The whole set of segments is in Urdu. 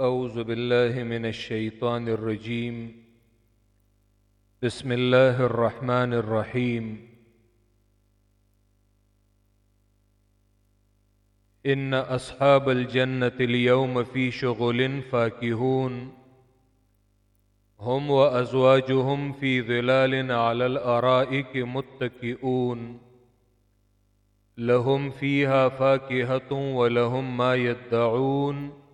أعوذ بالله من الشيطان الرجيم بسم الله الرحمن الرحيم إن أصحاب الجنة اليوم في شغل فاكهون هم وأزواجهم في ظلال على الأرائك متكئون لهم فيها فاكهة ولهم ما يدعون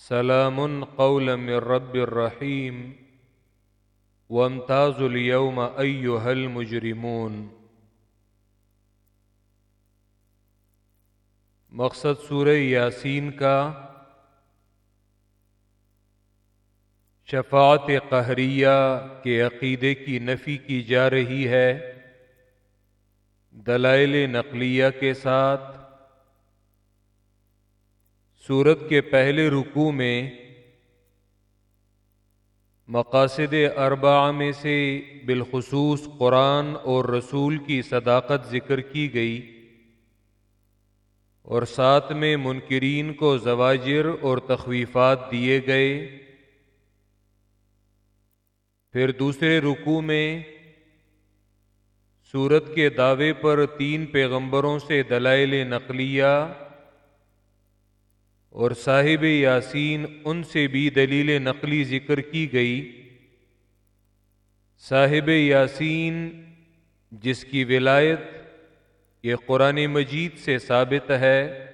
سلام قولا من رب الرحيم وامتازوا اليوم أيها المجرمون. مقصد سورہ یاسین کا شفاعت قہریہ کے عقیدے کی نفی کی جا رہی ہے دلائل نقلیہ کے ساتھ سورت کے پہلے رکوع میں مقاصد اربع میں سے بالخصوص قرآن اور رسول کی صداقت ذکر کی گئی اور ساتھ میں منکرین کو زواجر اور تخویفات دیے گئے۔ پھر دوسرے رکوع میں سورت کے دعوے پر تین پیغمبروں سے دلائل نقلیہ اور صاحب یاسین ان سے بھی دلیل نقلی ذکر کی گئی۔ صاحب یاسین، جس کی ولایت یہ قرآن مجید سے ثابت ہے،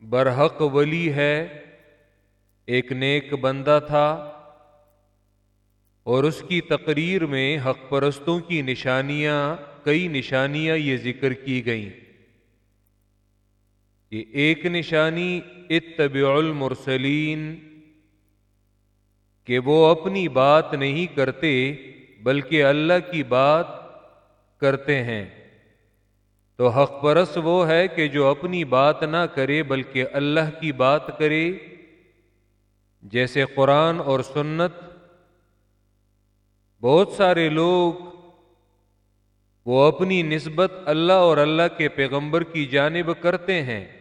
برحق ولی ہے، ایک نیک بندہ تھا اور اس کی تقریر میں حق پرستوں کی نشانیاں، کئی نشانیاں یہ ذکر کی گئیں۔ کہ ایک نشانی اتبع المرسلین، کہ وہ اپنی بات نہیں کرتے بلکہ اللہ کی بات کرتے ہیں۔ تو حق پرس وہ ہے کہ جو اپنی بات نہ کرے بلکہ اللہ کی بات کرے، جیسے قرآن اور سنت۔ بہت سارے لوگ وہ اپنی نسبت اللہ اور اللہ کے پیغمبر کی جانب کرتے ہیں۔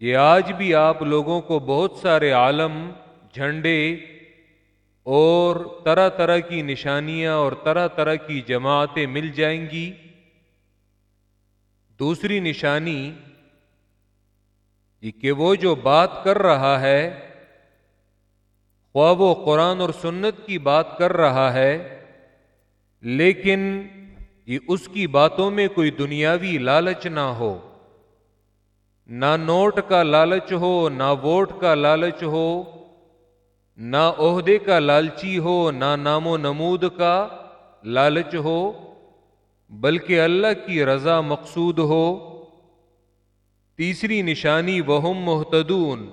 یہ آج بھی آپ لوگوں کو بہت سارے عالم، جھنڈے اور طرح طرح کی نشانیاں اور طرح طرح کی جماعتیں مل جائیں گی۔ دوسری نشانی کہ وہ جو بات کر رہا ہے، خواہ وہ قرآن اور سنت کی بات کر رہا ہے، لیکن یہ اس کی باتوں میں کوئی دنیاوی لالچ نہ ہو۔ نہ نوٹ کا لالچ ہو، نہ ووٹ کا لالچ ہو، نہ عہدے کا لالچی ہو، نہ نام و نمود کا لالچ ہو، بلکہ اللہ کی رضا مقصود ہو۔ تیسری نشانی، وہم محتدون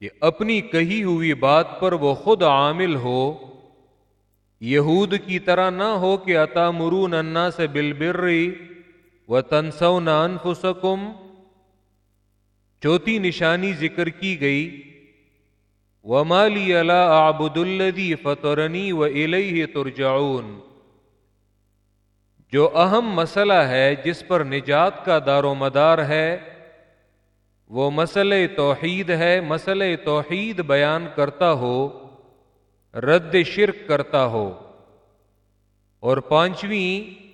کہ اپنی کہی ہوئی بات پر وہ خود عامل ہو۔ یہود کی طرح نہ ہو کہ عطا مرون انا سے بلبری و تنسو نان فسکم چوتھی نشانی ذکر کی گئی و مالی اللہ آبد الدی فتورنی و الہ ترجعون۔ جو اہم مسئلہ ہے جس پر نجات کا دار و مدار ہے، وہ مسئلہ توحید ہے مسئلہ توحید بیان کرتا ہو، رد شرک کرتا ہو۔ اور پانچویں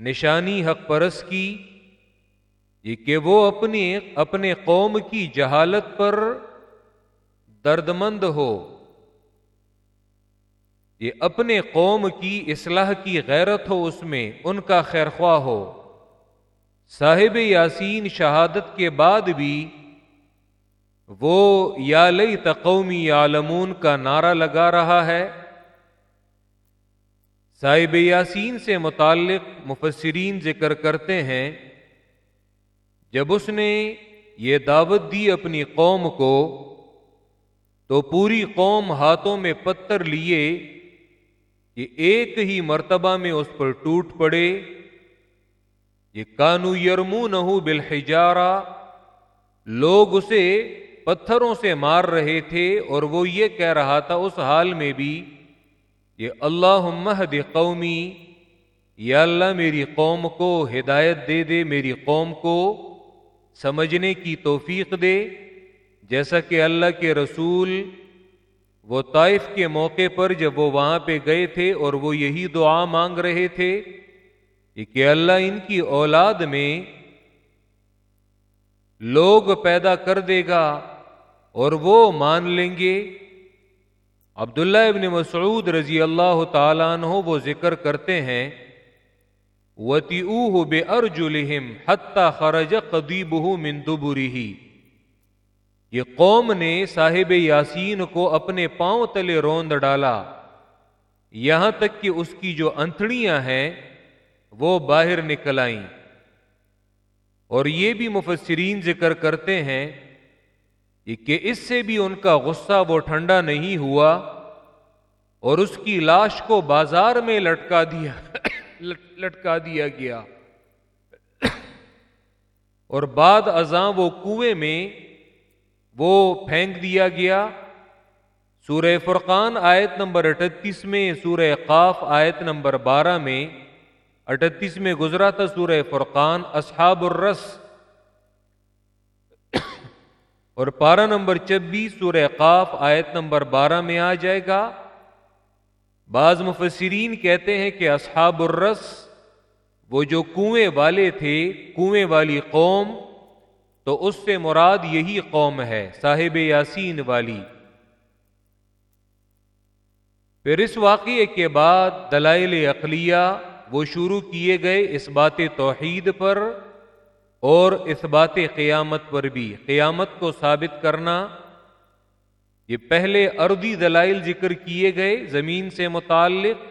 نشانی حق پرس کی یہ کہ وہ اپنی اپنے قوم کی جہالت پر درد مند ہو۔ یہ اپنے قوم کی اصلاح کی غیرت ہو، اس میں ان کا خیر خواہ ہو۔ صاحب یاسین شہادت کے بعد بھی وہ یا لئی تقومی عالمون کا نعرہ لگا رہا ہے۔ صاحب یاسین سے متعلق مفسرین ذکر کرتے ہیں۔ جب اس نے یہ دعوت دی اپنی قوم کو، تو پوری قوم ہاتھوں میں پتھر لیے کہ ایک ہی مرتبہ میں اس پر ٹوٹ پڑے، یہ کانو یرمو نہ بالحجارہ، لوگ اسے پتھروں سے مار رہے تھے اور وہ یہ کہہ رہا تھا اس حال میں بھی یہ اللہ مہد قومی، یا اللہ میری قوم کو ہدایت دے دے، میری قوم کو سمجھنے کی توفیق دے، جیسا کہ اللہ کے رسول وہ طائف کے موقع پر جب وہ وہاں پہ گئے تھے اور وہ یہی دعا مانگ رہے تھے کہ اللہ ان کی اولاد میں لوگ پیدا کر دے گا اور وہ مان لیں گے۔ عبداللہ ابن مسعود رضی اللہ تعالیٰ عنہ وہ ذکر کرتے ہیں وتی اوہ بے ارجلہم حتی خرج قدیبہ من دبری یہ قوم نے صاحب یاسین کو اپنے پاؤں تلے روند ڈالا۔ یہاں تک کہ اس کی جو انتڑیاں ہیں، وہ باہر نکل آئیں۔ اور یہ بھی مفسرین ذکر کرتے ہیں کہ اس سے بھی ان کا غصہ وہ ٹھنڈا نہیں ہوا اور اس کی لاش کو بازار میں لٹکا دیا۔ لٹکا دیا گیا۔ اور بعد ازاں وہ کنویں میں وہ پھینک دیا گیا۔ سورہ فرقان آیت نمبر اٹھتیس میں، سورہ قاف آیت نمبر بارہ میں، اٹھتیس میں گزرا تھا سورہ فرقان، اصحاب الرس۔ اور پارہ نمبر چبیس سورہ قاف آیت نمبر بارہ میں آ جائے گا۔ بعض مفسرین کہتے ہیں کہ اصحاب الرس وہ جو کنویں والے تھے، کنویں والی قوم، تو اس سے مراد یہی قوم ہے، صاحب یاسین والی۔ پھر اس واقعے کے بعد دلائل اقلیہ وہ شروع کیے گئے اس بات توحید پر اور اس بات قیامت پر بھی۔ قیامت کو ثابت کرنا یہ پہلے اردی دلائل ذکر کیے گئے زمین سے متعلق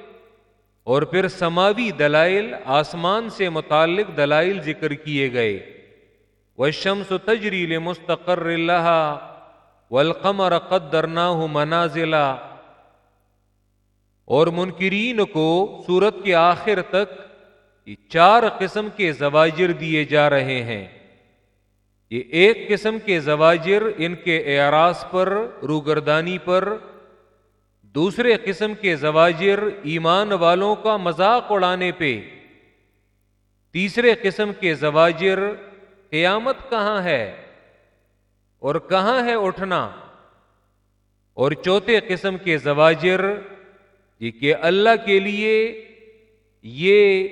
اور پھر سماوی دلائل، آسمان سے متعلق دلائل ذکر کیے گئے۔ وہ شمس و تجریل مستقر اللہ ولقمر قدرنا منازلہ اور منکرین کو سورت کے آخر تک یہ چار قسم کے زواجر دیے جا رہے ہیں۔ یہ ایک قسم کے زواجر ان کے اعراض پر، روگردانی پر، دوسرے قسم کے زواجر ایمان والوں کا مذاق اڑانے پہ۔ تیسرے قسم کے زواجر قیامت کہاں ہے اور کہاں ہے اٹھنا۔ اور چوتھے قسم کے زواجر یہ کہ اللہ کے لیے یہ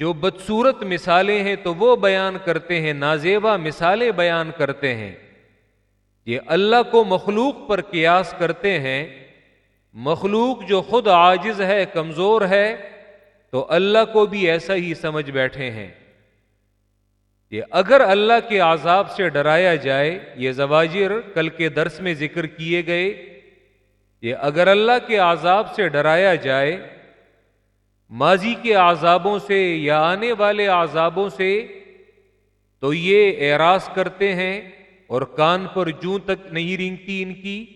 جو بدصورت مثالیں ہیں تو وہ بیان کرتے ہیں نازیبا مثالیں بیان کرتے ہیں۔ یہ اللہ کو مخلوق پر قیاس کرتے ہیں۔ مخلوق جو خود عاجز ہے، کمزور ہے، تو اللہ کو بھی ایسا ہی سمجھ بیٹھے ہیں۔ یہ اگر اللہ کے عذاب سے ڈرایا جائے، یہ زواجر کل کے درس میں ذکر کیے گئے، یہ اگر اللہ کے عذاب سے ڈرایا جائے ماضی کے عذابوں سے یا آنے والے عذابوں سے تو یہ اعراض کرتے ہیں اور کان پر جوں تک نہیں رینگتی ان کی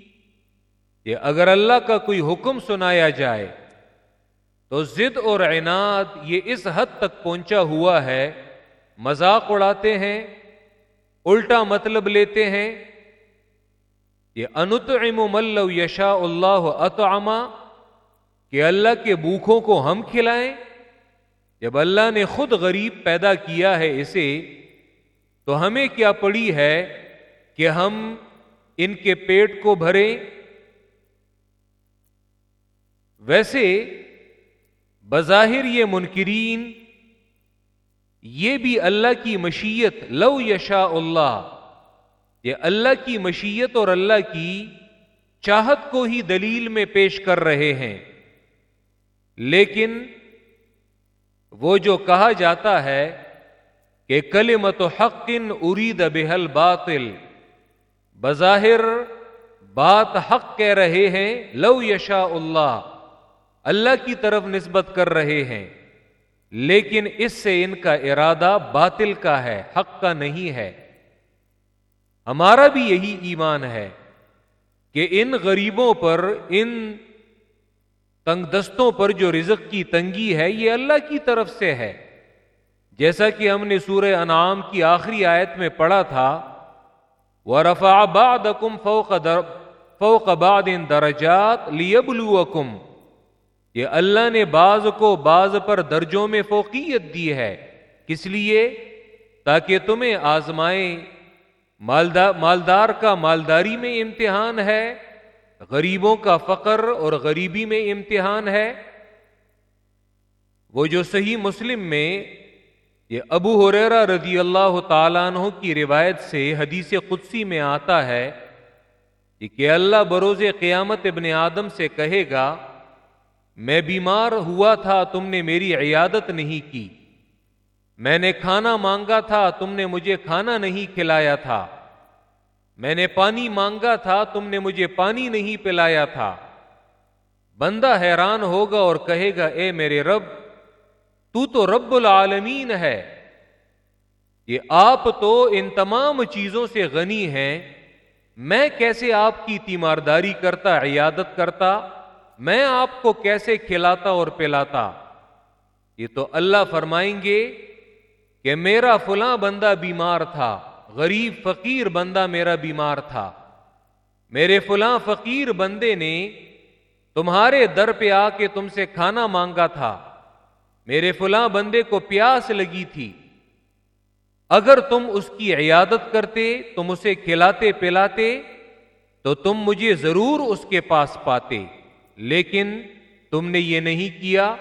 یہ اگر اللہ کا کوئی حکم سنایا جائے تو ضد اور عناد یہ اس حد تک پہنچا ہوا ہے۔ مذاق اڑاتے ہیں، الٹا مطلب لیتے ہیں یہ انتعم ملو یشا اللہ اطعما کہ اللہ کے بھوکھوں کو ہم کھلائیں۔ جب اللہ نے خود غریب پیدا کیا ہے اسے، تو ہمیں کیا پڑی ہے کہ ہم ان کے پیٹ کو بھریں؟ ویسے، بظاہر یہ منکرین، یہ بھی اللہ کی مشیت، لو یشا اللہ یہ اللہ کی مشیت اور اللہ کی چاہت کو ہی دلیل میں پیش کر رہے ہیں۔ لیکن وہ جو کہا جاتا ہے کہ کلمت حق ارید بحل باطل بظاہر بات حق کہہ رہے ہیں، لو یشا اللہ اللہ کی طرف نسبت کر رہے ہیں، لیکن اس سے ان کا ارادہ باطل کا ہے، حق کا نہیں ہے۔ ہمارا بھی یہی ایمان ہے کہ ان غریبوں پر، ان تنگ دستوں پر جو رزق کی تنگی ہے، یہ اللہ کی طرف سے ہے۔ جیسا کہ ہم نے سورہ انعام کی آخری آیت میں پڑھا تھا وہ رفا باد کم فوق فوق باد ان درجات لیبلوکم یہ اللہ نے بعض کو بعض پر درجوں میں فوقیت دی ہے۔ کس لیے؟ تاکہ تمہیں آزمائیں۔ مالدار کا مالداری میں امتحان ہے۔ غریبوں کا فقر اور غریبی میں امتحان ہے۔ وہ جو صحیح مسلم میں، یہ ابو حریرا رضی اللہ تعالیٰ عنہ کی روایت سے حدیث قدسی میں آتا ہے کہ اللہ بروز قیامت ابن آدم سے کہے گا، میں بیمار ہوا تھا، تم نے میری عیادت نہیں کی۔ میں نے کھانا مانگا تھا، تم نے مجھے کھانا نہیں کھلایا تھا۔ میں نے پانی مانگا تھا، تم نے مجھے پانی نہیں پلایا تھا۔ بندہ حیران ہوگا اور کہے گا، اے میرے رب، تو تو رب العالمین ہے۔ یہ آپ تو ان تمام چیزوں سے غنی ہیں۔ میں کیسے آپ کی تیمارداری کرتا، عیادت کرتا؟ میں آپ کو کیسے کھلاتا اور پلاتا؟ یہ تو اللہ فرمائیں گے کہ میرا فلاں بندہ بیمار تھا۔ غریب فقیر بندہ میرا بیمار تھا۔ میرے فلاں فقیر بندے نے تمہارے در پہ آ کے تم سے کھانا مانگا تھا۔ میرے فلاں بندے کو پیاس لگی تھی۔ اگر تم اس کی عیادت کرتے، تم اسے کھلاتے پلاتے، تو تم مجھے ضرور اس کے پاس پاتے۔ لیکن تم نے یہ نہیں کیا۔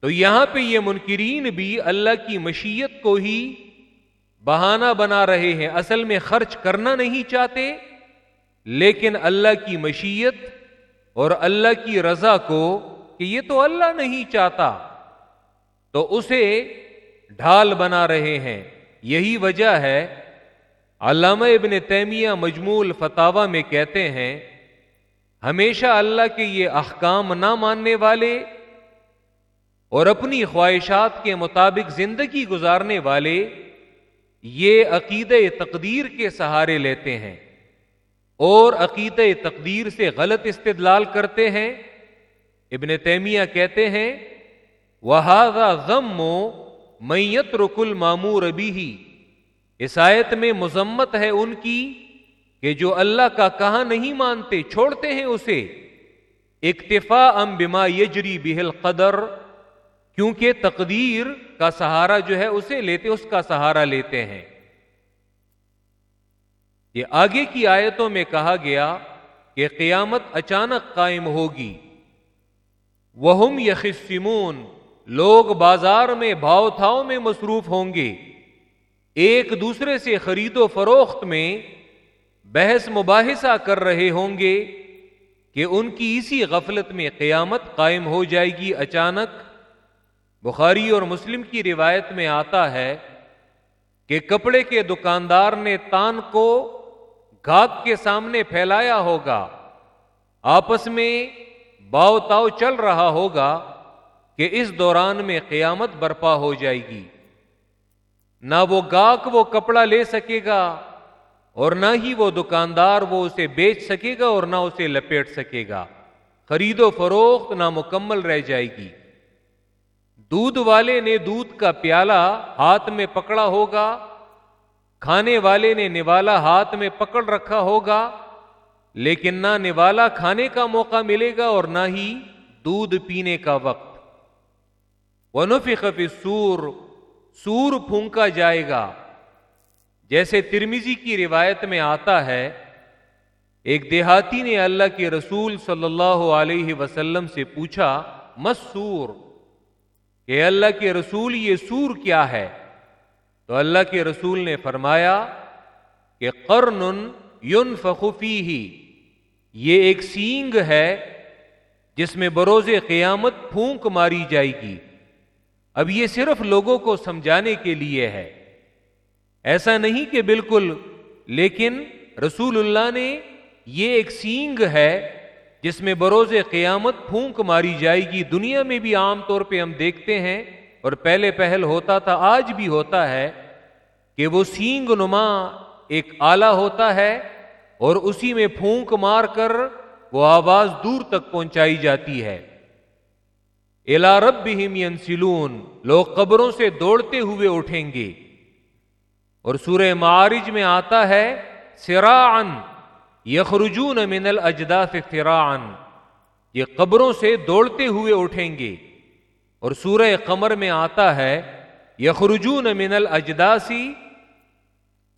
تو یہاں پہ یہ منکرین بھی اللہ کی مشیت کو ہی بہانہ بنا رہے ہیں۔ اصل میں خرچ کرنا نہیں چاہتے، لیکن اللہ کی مشیت اور اللہ کی رضا کو کہ یہ تو اللہ نہیں چاہتا، تو اسے ڈھال بنا رہے ہیں۔ یہی وجہ ہے۔ علامہ ابن تیمیہ مجمول فتوا میں کہتے ہیں، ہمیشہ اللہ کے یہ احکام نہ ماننے والے اور اپنی خواہشات کے مطابق زندگی گزارنے والے یہ عقید تقدیر کے سہارے لیتے ہیں اور عقید تقدیر سے غلط استدلال کرتے ہیں۔ ابن تیمیہ کہتے ہیں وہ ضم میت رکل مامور ابھی ہی عیسائیت میں مذمت ہے ان کی کہ جو اللہ کا کہاں نہیں مانتے چھوڑتے ہیں اسے۔ اکتفا ام بما یجری بہل قدر کیونکہ تقدیر کا سہارا جو ہے اسے لیتے، اس کا سہارا لیتے ہیں۔ یہ آگے کی آیتوں میں کہا گیا کہ قیامت اچانک قائم ہوگی۔ وہ یخسمون لوگ بازار میں بھاؤ تھاؤ میں مصروف ہوں گے۔ ایک دوسرے سے خرید و فروخت میں بحث مباحثہ کر رہے ہوں گے کہ ان کی اسی غفلت میں قیامت قائم ہو جائے گی اچانک۔ بخاری اور مسلم کی روایت میں آتا ہے کہ کپڑے کے دکاندار نے تان کو گاہک کے سامنے پھیلایا ہوگا، آپس میں باؤ تاؤ چل رہا ہوگا کہ اس دوران میں قیامت برپا ہو جائے گی۔ نہ وہ گاہک وہ کپڑا لے سکے گا اور نہ ہی وہ دکاندار وہ اسے بیچ سکے گا اور نہ اسے لپیٹ سکے گا۔ خرید و فروخت نامکمل رہ جائے گی۔ دودھ والے نے دودھ کا پیالہ ہاتھ میں پکڑا ہوگا، کھانے والے نے نوالا ہاتھ میں پکڑ رکھا ہوگا، لیکن نہ نوالا کھانے کا موقع ملے گا اور نہ ہی دودھ پینے کا وقت۔ ونفی سور سور پھونکا جائے گا۔ جیسے ترمیزی کی روایت میں آتا ہے، ایک دیہاتی نے اللہ کے رسول صلی اللہ علیہ وسلم سے پوچھا، مسور؟ کہ اللہ کے رسول یہ سور کیا ہے؟ تو اللہ کے رسول نے فرمایا کہ قرن یون فخوفی ہی یہ ایک سینگ ہے جس میں بروز قیامت پھونک ماری جائے گی۔ اب یہ صرف لوگوں کو سمجھانے کے لیے ہے۔ ایسا نہیں کہ بالکل، لیکن رسول اللہ نے یہ ایک سینگ ہے جس میں بروز قیامت پھونک ماری جائے گی۔ دنیا میں بھی عام طور پہ ہم دیکھتے ہیں، اور پہلے پہل ہوتا تھا، آج بھی ہوتا ہے کہ وہ سینگ نما ایک آلہ ہوتا ہے، اور اسی میں پھونک مار کر وہ آواز دور تک پہنچائی جاتی ہے۔ الا رب سلون لوگ قبروں سے دوڑتے ہوئے اٹھیں گے۔ اور سورہ معارج میں آتا ہے سراعن یخرجون من الاجداث فران یہ قبروں سے دوڑتے ہوئے اٹھیں گے۔ اور سورہ قمر میں آتا ہے، یخرجون من الجداسی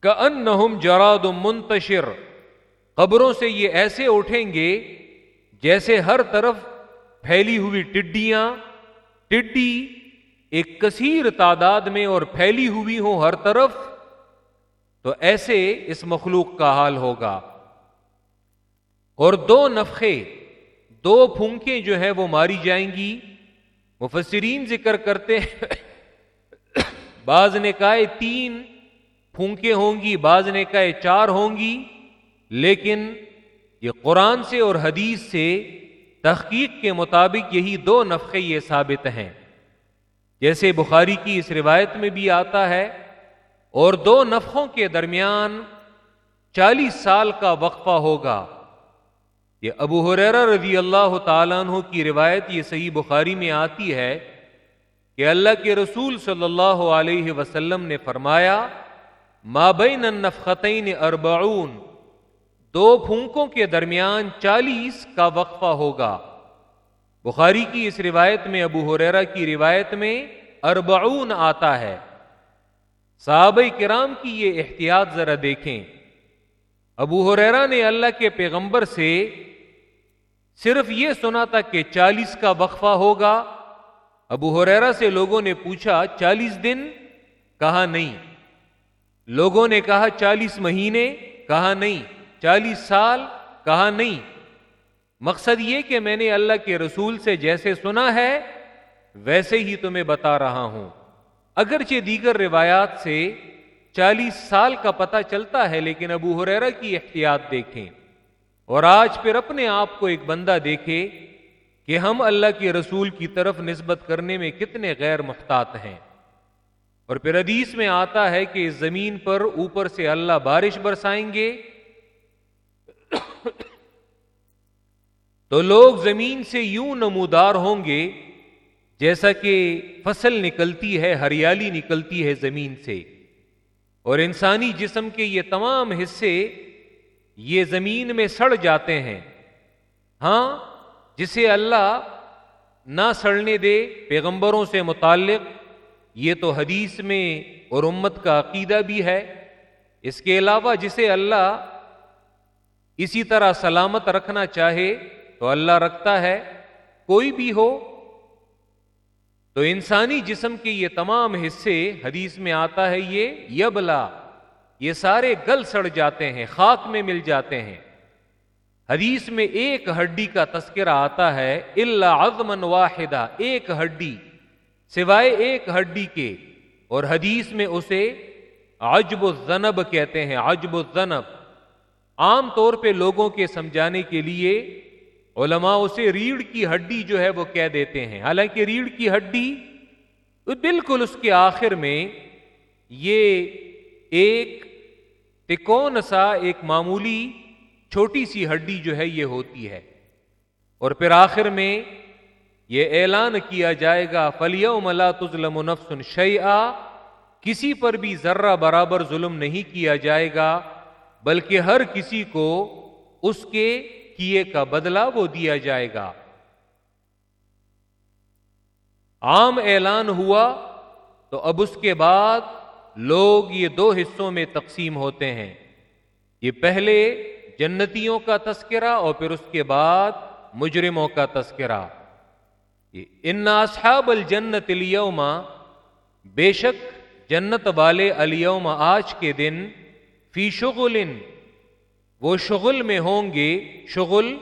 کا ان جراد منتشر۔ قبروں سے یہ ایسے اٹھیں گے جیسے ہر طرف پھیلی ہوئی ٹڈیاں۔ ٹڈی ایک کثیر تعداد میں اور پھیلی ہوئی ہوں ہر طرف۔ تو ایسے اس مخلوق کا حال ہوگا۔ اور دو نفخے، دو پھونکیں جو ہے وہ ماری جائیں گی۔ مفسرین ذکر کرتے ہیں، بعض نے کہا تین پھونکیں ہوں گی، بعض نے کہا چار ہوں گی، لیکن یہ قرآن سے اور حدیث سے تحقیق کے مطابق یہی دو نفقے یہ ثابت ہیں۔ جیسے بخاری کی اس روایت میں بھی آتا ہے، اور دو نفقوں کے درمیان چالیس سال کا وقفہ ہوگا۔ یہ ابو حریرہ رضی اللہ تعالیٰ عنہ کی روایت یہ صحیح بخاری میں آتی ہے کہ اللہ کے رسول صلی اللہ علیہ وسلم نے فرمایا مابین النفختین اربعون، دو پھونکوں کے درمیان چالیس کا وقفہ ہوگا۔ بخاری کی اس روایت میں، ابو حریرہ کی روایت میں اربعون آتا ہے۔ صحابہ کرام کی یہ احتیاط ذرا دیکھیں۔ ابو حریرہ نے اللہ کے پیغمبر سے صرف یہ سنا تھا کہ چالیس کا وقفہ ہوگا۔ ابو حریرا سے لوگوں نے پوچھا، چالیس دن؟ کہا نہیں۔ لوگوں نے کہا، چالیس مہینے؟ کہا نہیں۔ چالیس سال؟ کہا نہیں۔ مقصد یہ کہ میں نے اللہ کے رسول سے جیسے سنا ہے، ویسے ہی تمہیں بتا رہا ہوں۔ اگرچہ دیگر روایات سے چالیس سال کا پتہ چلتا ہے، لیکن ابو حریرا کی احتیاط دیکھیں۔ اور آج پھر اپنے آپ کو ایک بندہ دیکھے کہ ہم اللہ کے رسول کی طرف نسبت کرنے میں کتنے غیر محتاط ہیں۔ اور پھر حدیث میں آتا ہے کہ اس زمین پر اوپر سے اللہ بارش برسائیں گے۔ تو لوگ زمین سے یوں نمودار ہوں گے جیسا کہ فصل نکلتی ہے، ہریالی نکلتی ہے زمین سے۔ اور انسانی جسم کے یہ تمام حصے یہ زمین میں سڑ جاتے ہیں۔ ہاں جسے اللہ نہ سڑنے دے، پیغمبروں سے متعلق، یہ تو حدیث میں اور امت کا عقیدہ بھی ہے۔ اس کے علاوہ جسے اللہ اسی طرح سلامت رکھنا چاہے، تو اللہ رکھتا ہے۔ کوئی بھی ہو، تو انسانی جسم کے یہ تمام حصے حدیث میں آتا ہے، یہ یبلا۔ یہ سارے گل سڑ جاتے ہیں، خاک میں مل جاتے ہیں۔ حدیث میں ایک ہڈی کا تذکرہ آتا ہے اللہ عظمن واحدہ، ایک ہڈی، سوائے ایک ہڈی کے۔ اور حدیث میں اسے عجب الزنب کہتے ہیں، عجب الزنب عام طور پہ لوگوں کے سمجھانے کے لیے علماء اسے ریڑھ کی ہڈی جو ہے وہ کہہ دیتے ہیں۔ حالانکہ ریڑھ کی ہڈی بالکل اس کے آخر میں یہ ایک تکون سا ایک معمولی چھوٹی سی ہڈی جو ہے یہ ہوتی ہے۔ اور پھر آخر میں یہ اعلان کیا جائے گا فلیو ملا تزلم نفس شیا کسی پر بھی ذرہ برابر ظلم نہیں کیا جائے گا، بلکہ ہر کسی کو اس کے کیے کا بدلہ وہ دیا جائے گا۔ عام اعلان ہوا تو اب اس کے بعد لوگ یہ دو حصوں میں تقسیم ہوتے ہیں۔ یہ پہلے جنتیوں کا تذکرہ اور پھر اس کے بعد مجرموں کا تذکرہ۔ ان اصحاب الجنت اليوم بے شک جنت والے اليوم آج کے دن فی شغل، وہ شغل میں ہوں گے، شغل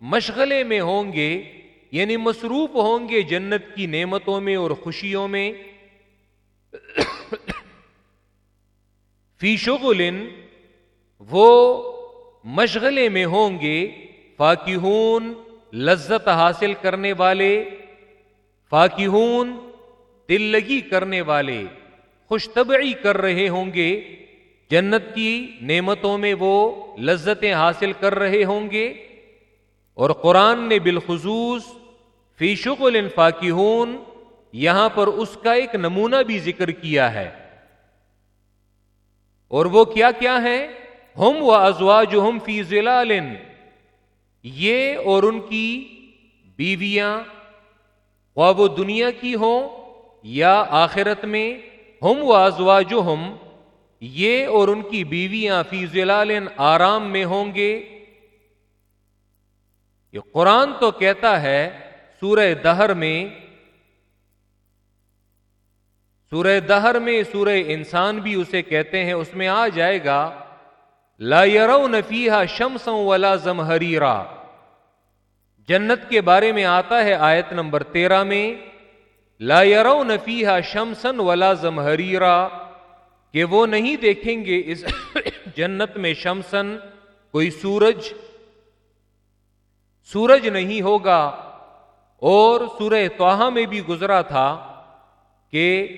مشغلے میں ہوں گے یعنی مصروف ہوں گے جنت کی نعمتوں میں اور خوشیوں میں۔ فی شغل وہ مشغلے میں ہوں گے، فاکہون، لذت حاصل کرنے والے، فاکہون، دل لگی کرنے والے خوش طبعی کر رہے ہوں گے، جنت کی نعمتوں میں وہ لذتیں حاصل کر رہے ہوں گے، اور قرآن نے بالخصوص فی شغل فاکہون، یہاں پر اس کا ایک نمونہ بھی ذکر کیا ہے۔ اور وہ کیا کیا ہے ہم و ازوا جو ہم فی یہ اور ان کی بیویاں۔ وہ دنیا کی ہوں یا آخرت میں، ہم وازوا جو ہم یہ اور ان کی بیویاں فی ضلال آرام میں ہوں گے۔ یہ قرآن تو کہتا ہے سورہ دہر میں سورہ دہر میں سورہ انسان بھی اسے کہتے ہیں، اس میں آ جائے گا، لا یرون فیہا شمسا ولا زمہریرا۔ جنت کے بارے میں آتا ہے آیت نمبر تیرہ میں، لا یرون فیہا شمسن ولا زمہریرا۔ کہ وہ نہیں دیکھیں گے اس جنت میں شمسن کوئی سورج۔ سورج نہیں ہوگا۔ اور سورہ توحا میں بھی گزرا تھا کہ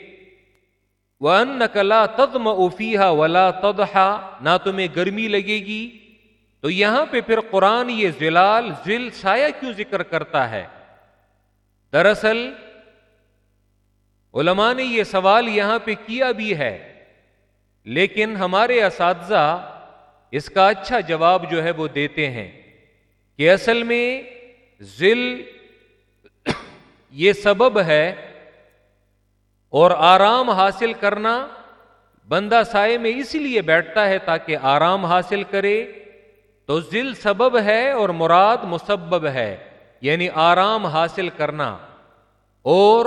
ون نقلا تدم افیہ ولا تدہا نہ تمہیں گرمی لگے گی تو یہاں پہ پھر قرآن یہ زلال ذل سایہ کیوں ذکر کرتا ہے؟ دراصل علماء نے یہ سوال یہاں پہ کیا بھی ہے، لیکن ہمارے اساتذہ اس کا اچھا جواب جو ہے وہ دیتے ہیں کہ اصل میں ذل یہ سبب ہے اور آرام حاصل کرنا بندہ سائے میں اسی لیے بیٹھتا ہے تاکہ آرام حاصل کرے تو ذل سبب ہے اور مراد مسبب ہے یعنی آرام حاصل کرنا اور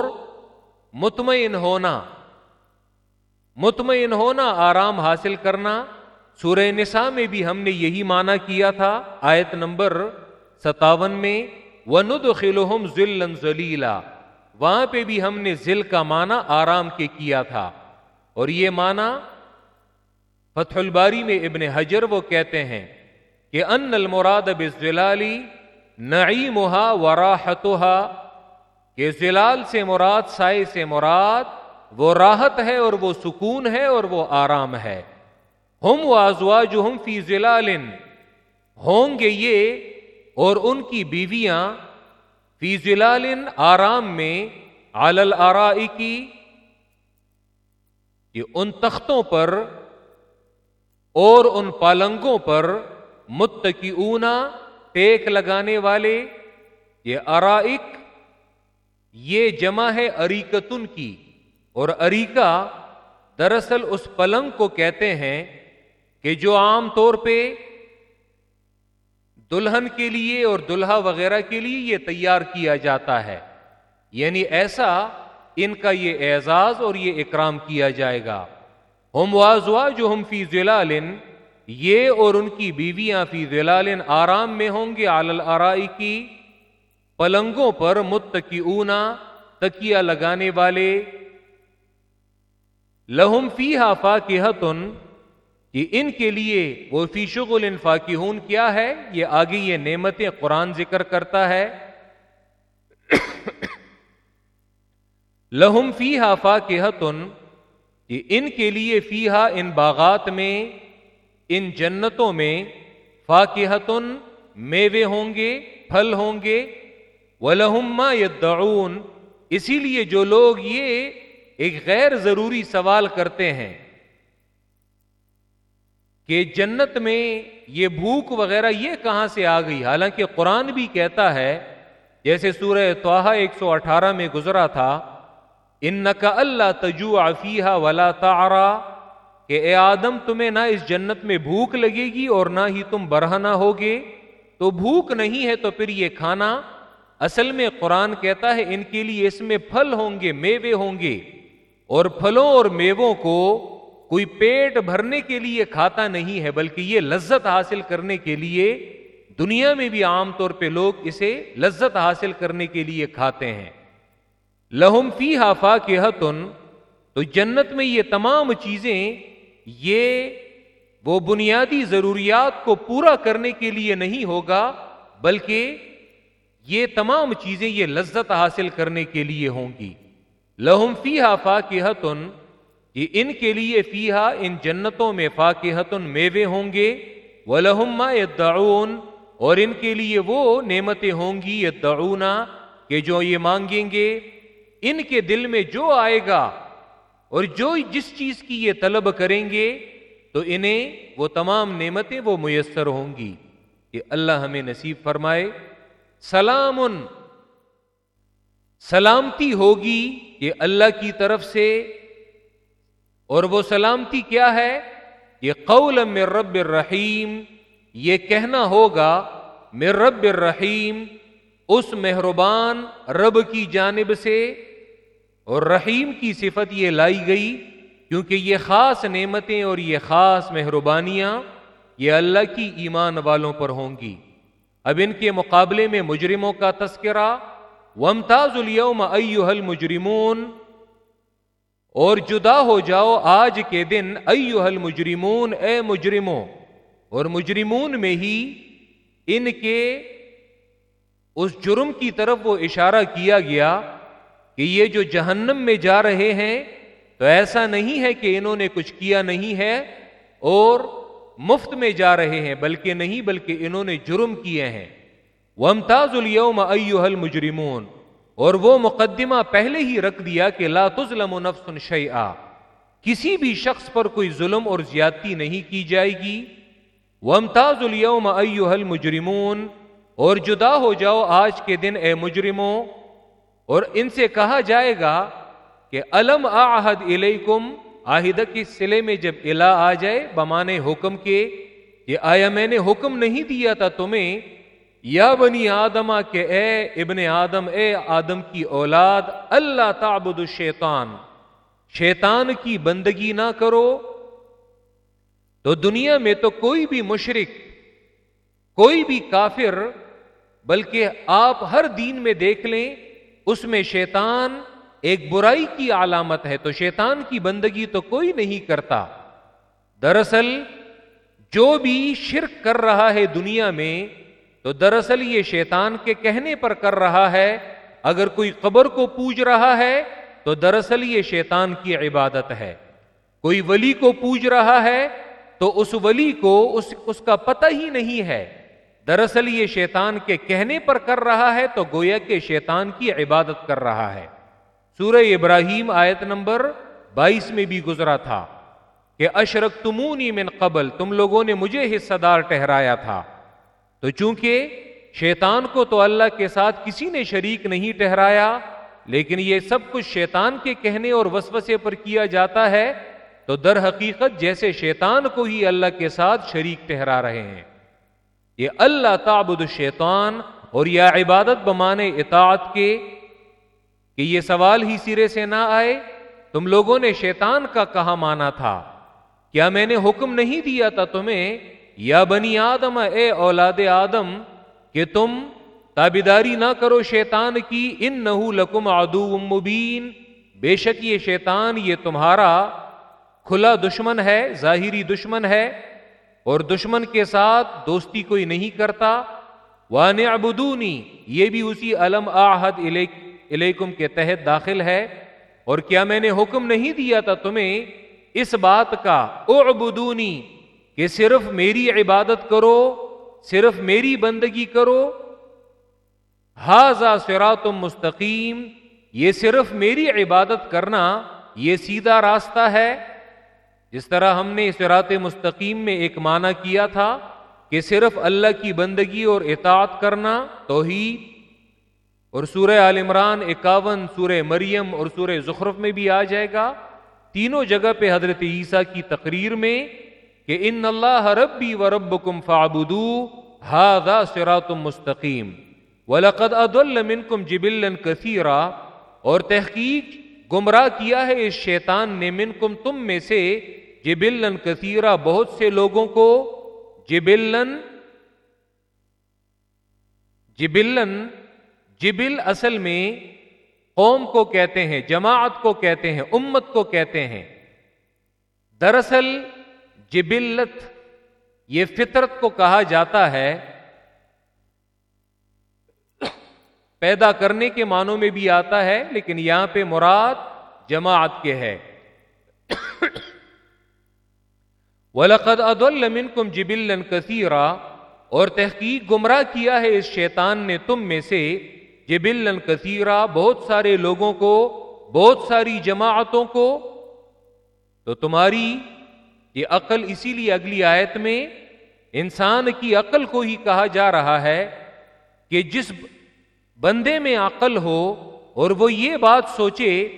مطمئن ہونا۔ مطمئن ہونا، آرام حاصل کرنا۔ سورہ نساء میں بھی ہم نے یہی معنی کیا تھا، آیت نمبر ستاون میں وند خلوم ذل وہاں پہ بھی ہم نے ذل کا معنی آرام کے کیا تھا۔ اور یہ معنی فتح الباری میں ابن حجر وہ کہتے ہیں کہ ان المراد بزلالی نعی محا کہ زلال سے مراد، سائے سے مراد، وہ راحت ہے اور وہ سکون ہے اور وہ آرام ہے۔ ہم وازوا جو فی ضلع ہوں گے یہ اور ان کی بیویاں فی ضلع آرام میں آلل آرا کی ان تختوں پر اور ان پالنگوں پر متقی اونا ٹیک لگانے والے، یہ ارائک، یہ جمع ہے اریکتن کی۔ اور اریکا دراصل اس پلنگ کو کہتے ہیں کہ جو عام طور پہ دلہن کے لیے اور دلہا وغیرہ کے لیے یہ تیار کیا جاتا ہے۔ یعنی ایسا ان کا یہ اعزاز اور یہ اکرام کیا جائے گا۔ ہم واضوا جو ہم فی ضلع یہ اور ان کی بیویاں فی ضلع آرام میں ہوں گے آل آرائی کی پلنگوں پر متقی اونا تکیا لگانے والے۔ لہم فی ہافا کی کہ ان کے لیے وہ فی شغل انفاقیون کیا ہے؟ یہ آگے یہ نعمتیں قرآن ذکر کرتا ہے۔ لہم فی ہافا کے کہ ان کے لیے فی ہا ان باغات میں، ان جنتوں میں فاقحتن میوے ہوں گے، پھل ہوں گے۔ ولہما یدعون اسی لیے جو لوگ یہ ایک غیر ضروری سوال کرتے ہیں۔ کہ جنت میں یہ بھوک وغیرہ یہ کہاں سے آ گئی؟ حالانکہ قرآن بھی کہتا ہے، جیسے سورہ توحا ایک سو اٹھارہ میں گزرا تھا ان کا اللہ تجو افیہ ولا تارا کہ اے آدم تمہیں نہ اس جنت میں بھوک لگے گی اور نہ ہی تم برہنا ہوگے۔ تو بھوک نہیں ہے تو پھر یہ کھانا؟ اصل میں قرآن کہتا ہے، ان کے لیے اس میں پھل ہوں گے، میوے ہوں گے۔ اور پھلوں اور میووں کو کوئی پیٹ بھرنے کے لیے کھاتا نہیں ہے، بلکہ یہ لذت حاصل کرنے کے لیے دنیا میں بھی عام طور پہ لوگ اسے لذت حاصل کرنے کے لیے کھاتے ہیں۔ لہم فی ہافا کے تو جنت میں یہ تمام چیزیں، یہ وہ بنیادی ضروریات کو پورا کرنے کے لیے نہیں ہوگا، بلکہ یہ تمام چیزیں یہ لذت حاصل کرنے کے لیے ہوں گی۔ لہم فی ہا فا کہ ان کے لیے فی ہا ان جنتوں میں فا میوے ہوں گے وہ لہما اور ان کے لیے وہ نعمتیں ہوں گی یدعونا کہ جو یہ مانگیں گے۔ ان کے دل میں جو آئے گا اور جو جس چیز کی یہ طلب کریں گے، تو انہیں وہ تمام نعمتیں وہ میسر ہوں گی کہ اللہ ہمیں نصیب فرمائے۔ سلام، سلامتی ہوگی یہ اللہ کی طرف سے اور وہ سلامتی کیا ہے؟ یہ قول میں رب الرحیم، یہ کہنا ہوگا میں رب الرحیم، اس مہربان رب کی جانب سے۔ اور رحیم کی صفت یہ لائی گئی، کیونکہ یہ خاص نعمتیں اور یہ خاص مہربانیاں یہ اللہ کی ایمان والوں پر ہوں گی۔ اب ان کے مقابلے میں مجرموں کا تذکرہ۔ ومتاز اليوم ایوہ المجرمون۔ اور جدا ہو جاؤ آج کے دن ایوہ المجرمون، اے مجرموں اور مجرمون میں ہی ان کے اس جرم کی طرف وہ اشارہ کیا گیا کہ یہ جو جہنم میں جا رہے ہیں، تو ایسا نہیں ہے کہ انہوں نے کچھ کیا نہیں ہے اور مفت میں جا رہے ہیں، بلکہ نہیں، بلکہ انہوں نے جرم کیے ہیں۔ ومتاز اليوم ایوہ المجرمون۔ اور وہ مقدمہ پہلے ہی رکھ دیا کہ لا تظلم نفس شیئا، کسی بھی شخص پر کوئی ظلم اور زیادتی نہیں کی جائے گی۔ ومتاز اليوم ایوہ المجرمون، اور جدا ہو جاؤ آج کے دن اے مجرموں۔ اور ان سے کہا جائے گا کہ علم آحد علیکم آہدہ کی سلے میں جب الا آ جائے بمانے حکم کے یہ آیا میں نے حکم نہیں دیا تھا تمہیں یا بنی آدم کہ اے ابن آدم، اے آدم کی اولاد، اللہ تعبد الشیطان، شیطان کی بندگی نہ کرو۔ تو دنیا میں تو کوئی بھی مشرق کوئی بھی کافر، بلکہ آپ ہر دین میں دیکھ لیں، اس میں شیطان ایک برائی کی علامت ہے۔ تو شیطان کی بندگی تو کوئی نہیں کرتا۔ دراصل جو بھی شرک کر رہا ہے دنیا میں تو دراصل یہ شیطان کے کہنے پر کر رہا ہے، اگر کوئی قبر کو پوج رہا ہے، تو دراصل یہ شیطان کی عبادت ہے۔ کوئی ولی کو پوج رہا ہے، تو اس ولی کو اس اس کا پتہ ہی نہیں ہے۔ دراصل یہ شیطان کے کہنے پر کر رہا ہے، تو گویا کے شیطان کی عبادت کر رہا ہے۔ سورہ ابراہیم آیت نمبر بائیس میں بھی گزرا تھا کہ اشرک تمونی من قبل، تم لوگوں نے مجھے حصہ دار ٹہرایا تھا۔ تو چونکہ شیطان کو تو اللہ کے ساتھ کسی نے شریک نہیں ٹہرایا لیکن یہ سب کچھ شیطان کے کہنے اور وسوسے پر کیا جاتا ہے، تو در حقیقت جیسے شیطان کو ہی اللہ کے ساتھ شریک ٹہرا رہے ہیں۔ یہ اللہ تعبد شیطان اور یہ عبادت بمانے اطاعت کے کہ یہ سوال ہی سرے سے نہ آئے، تم لوگوں نے شیطان کا کہا مانا تھا۔ کیا میں نے حکم نہیں دیا تھا تمہیں یا بنی آدم، اے اولاد آدم، کہ تم تابیداری نہ کرو شیطان کی ان نہ لکم ادو مبین۔ بے شک یہ شیطان، یہ تمہارا کھلا دشمن ہے، ظاہری دشمن ہے، اور دشمن کے ساتھ دوستی کوئی نہیں کرتا۔ وان ابدونی یہ بھی اسی علم آحد علیکم کے تحت داخل ہے۔ اور کیا میں نے حکم نہیں دیا تھا تمہیں اس بات کا؟ اعبدونی کہ صرف میری عبادت کرو، صرف میری بندگی کرو ہاضا سراتم مستقیم، یہ صرف میری عبادت کرنا، یہ سیدھا راستہ ہے۔ جس طرح ہم نے سرات مستقیم میں ایک معنی کیا تھا کہ صرف اللہ کی بندگی اور اطاعت کرنا توحید۔ اور سورہ عال عمران اکاون، سورہ مریم اور سورہ زخرف میں بھی آ جائے گا۔ تینوں جگہ پہ حضرت عیسیٰ کی تقریر میں کہ ان اللہ ربی و رب کم فابدو ہا سراتم مستقیم۔ ولقد ادل منکم جبل کثیرا اور تحقیق، گمراہ کیا ہے اس شیطان نے منکم تم میں سے جبلن کثیرا بہت سے لوگوں کو۔ جبلن جبلن جبل اصل میں قوم کو کہتے ہیں، جماعت کو کہتے ہیں، امت کو کہتے ہیں۔ دراصل جبلت، یہ فطرت کو کہا جاتا ہے، پیدا کرنے کے معنوں میں بھی آتا ہے، لیکن یہاں پہ مراد جماعت کے ہے۔ ولقد ادل منکم جبلن کثیرا اور تحقیق گمراہ کیا ہے اس شیطان نے تم میں سے۔ جبل کثیرہ بہت سارے لوگوں کو، بہت ساری جماعتوں کو، تو تمہاری یہ عقل اسی لیے اگلی آیت میں انسان کی عقل کو ہی کہا جا رہا ہے کہ جس بندے میں عقل ہو اور وہ یہ بات سوچے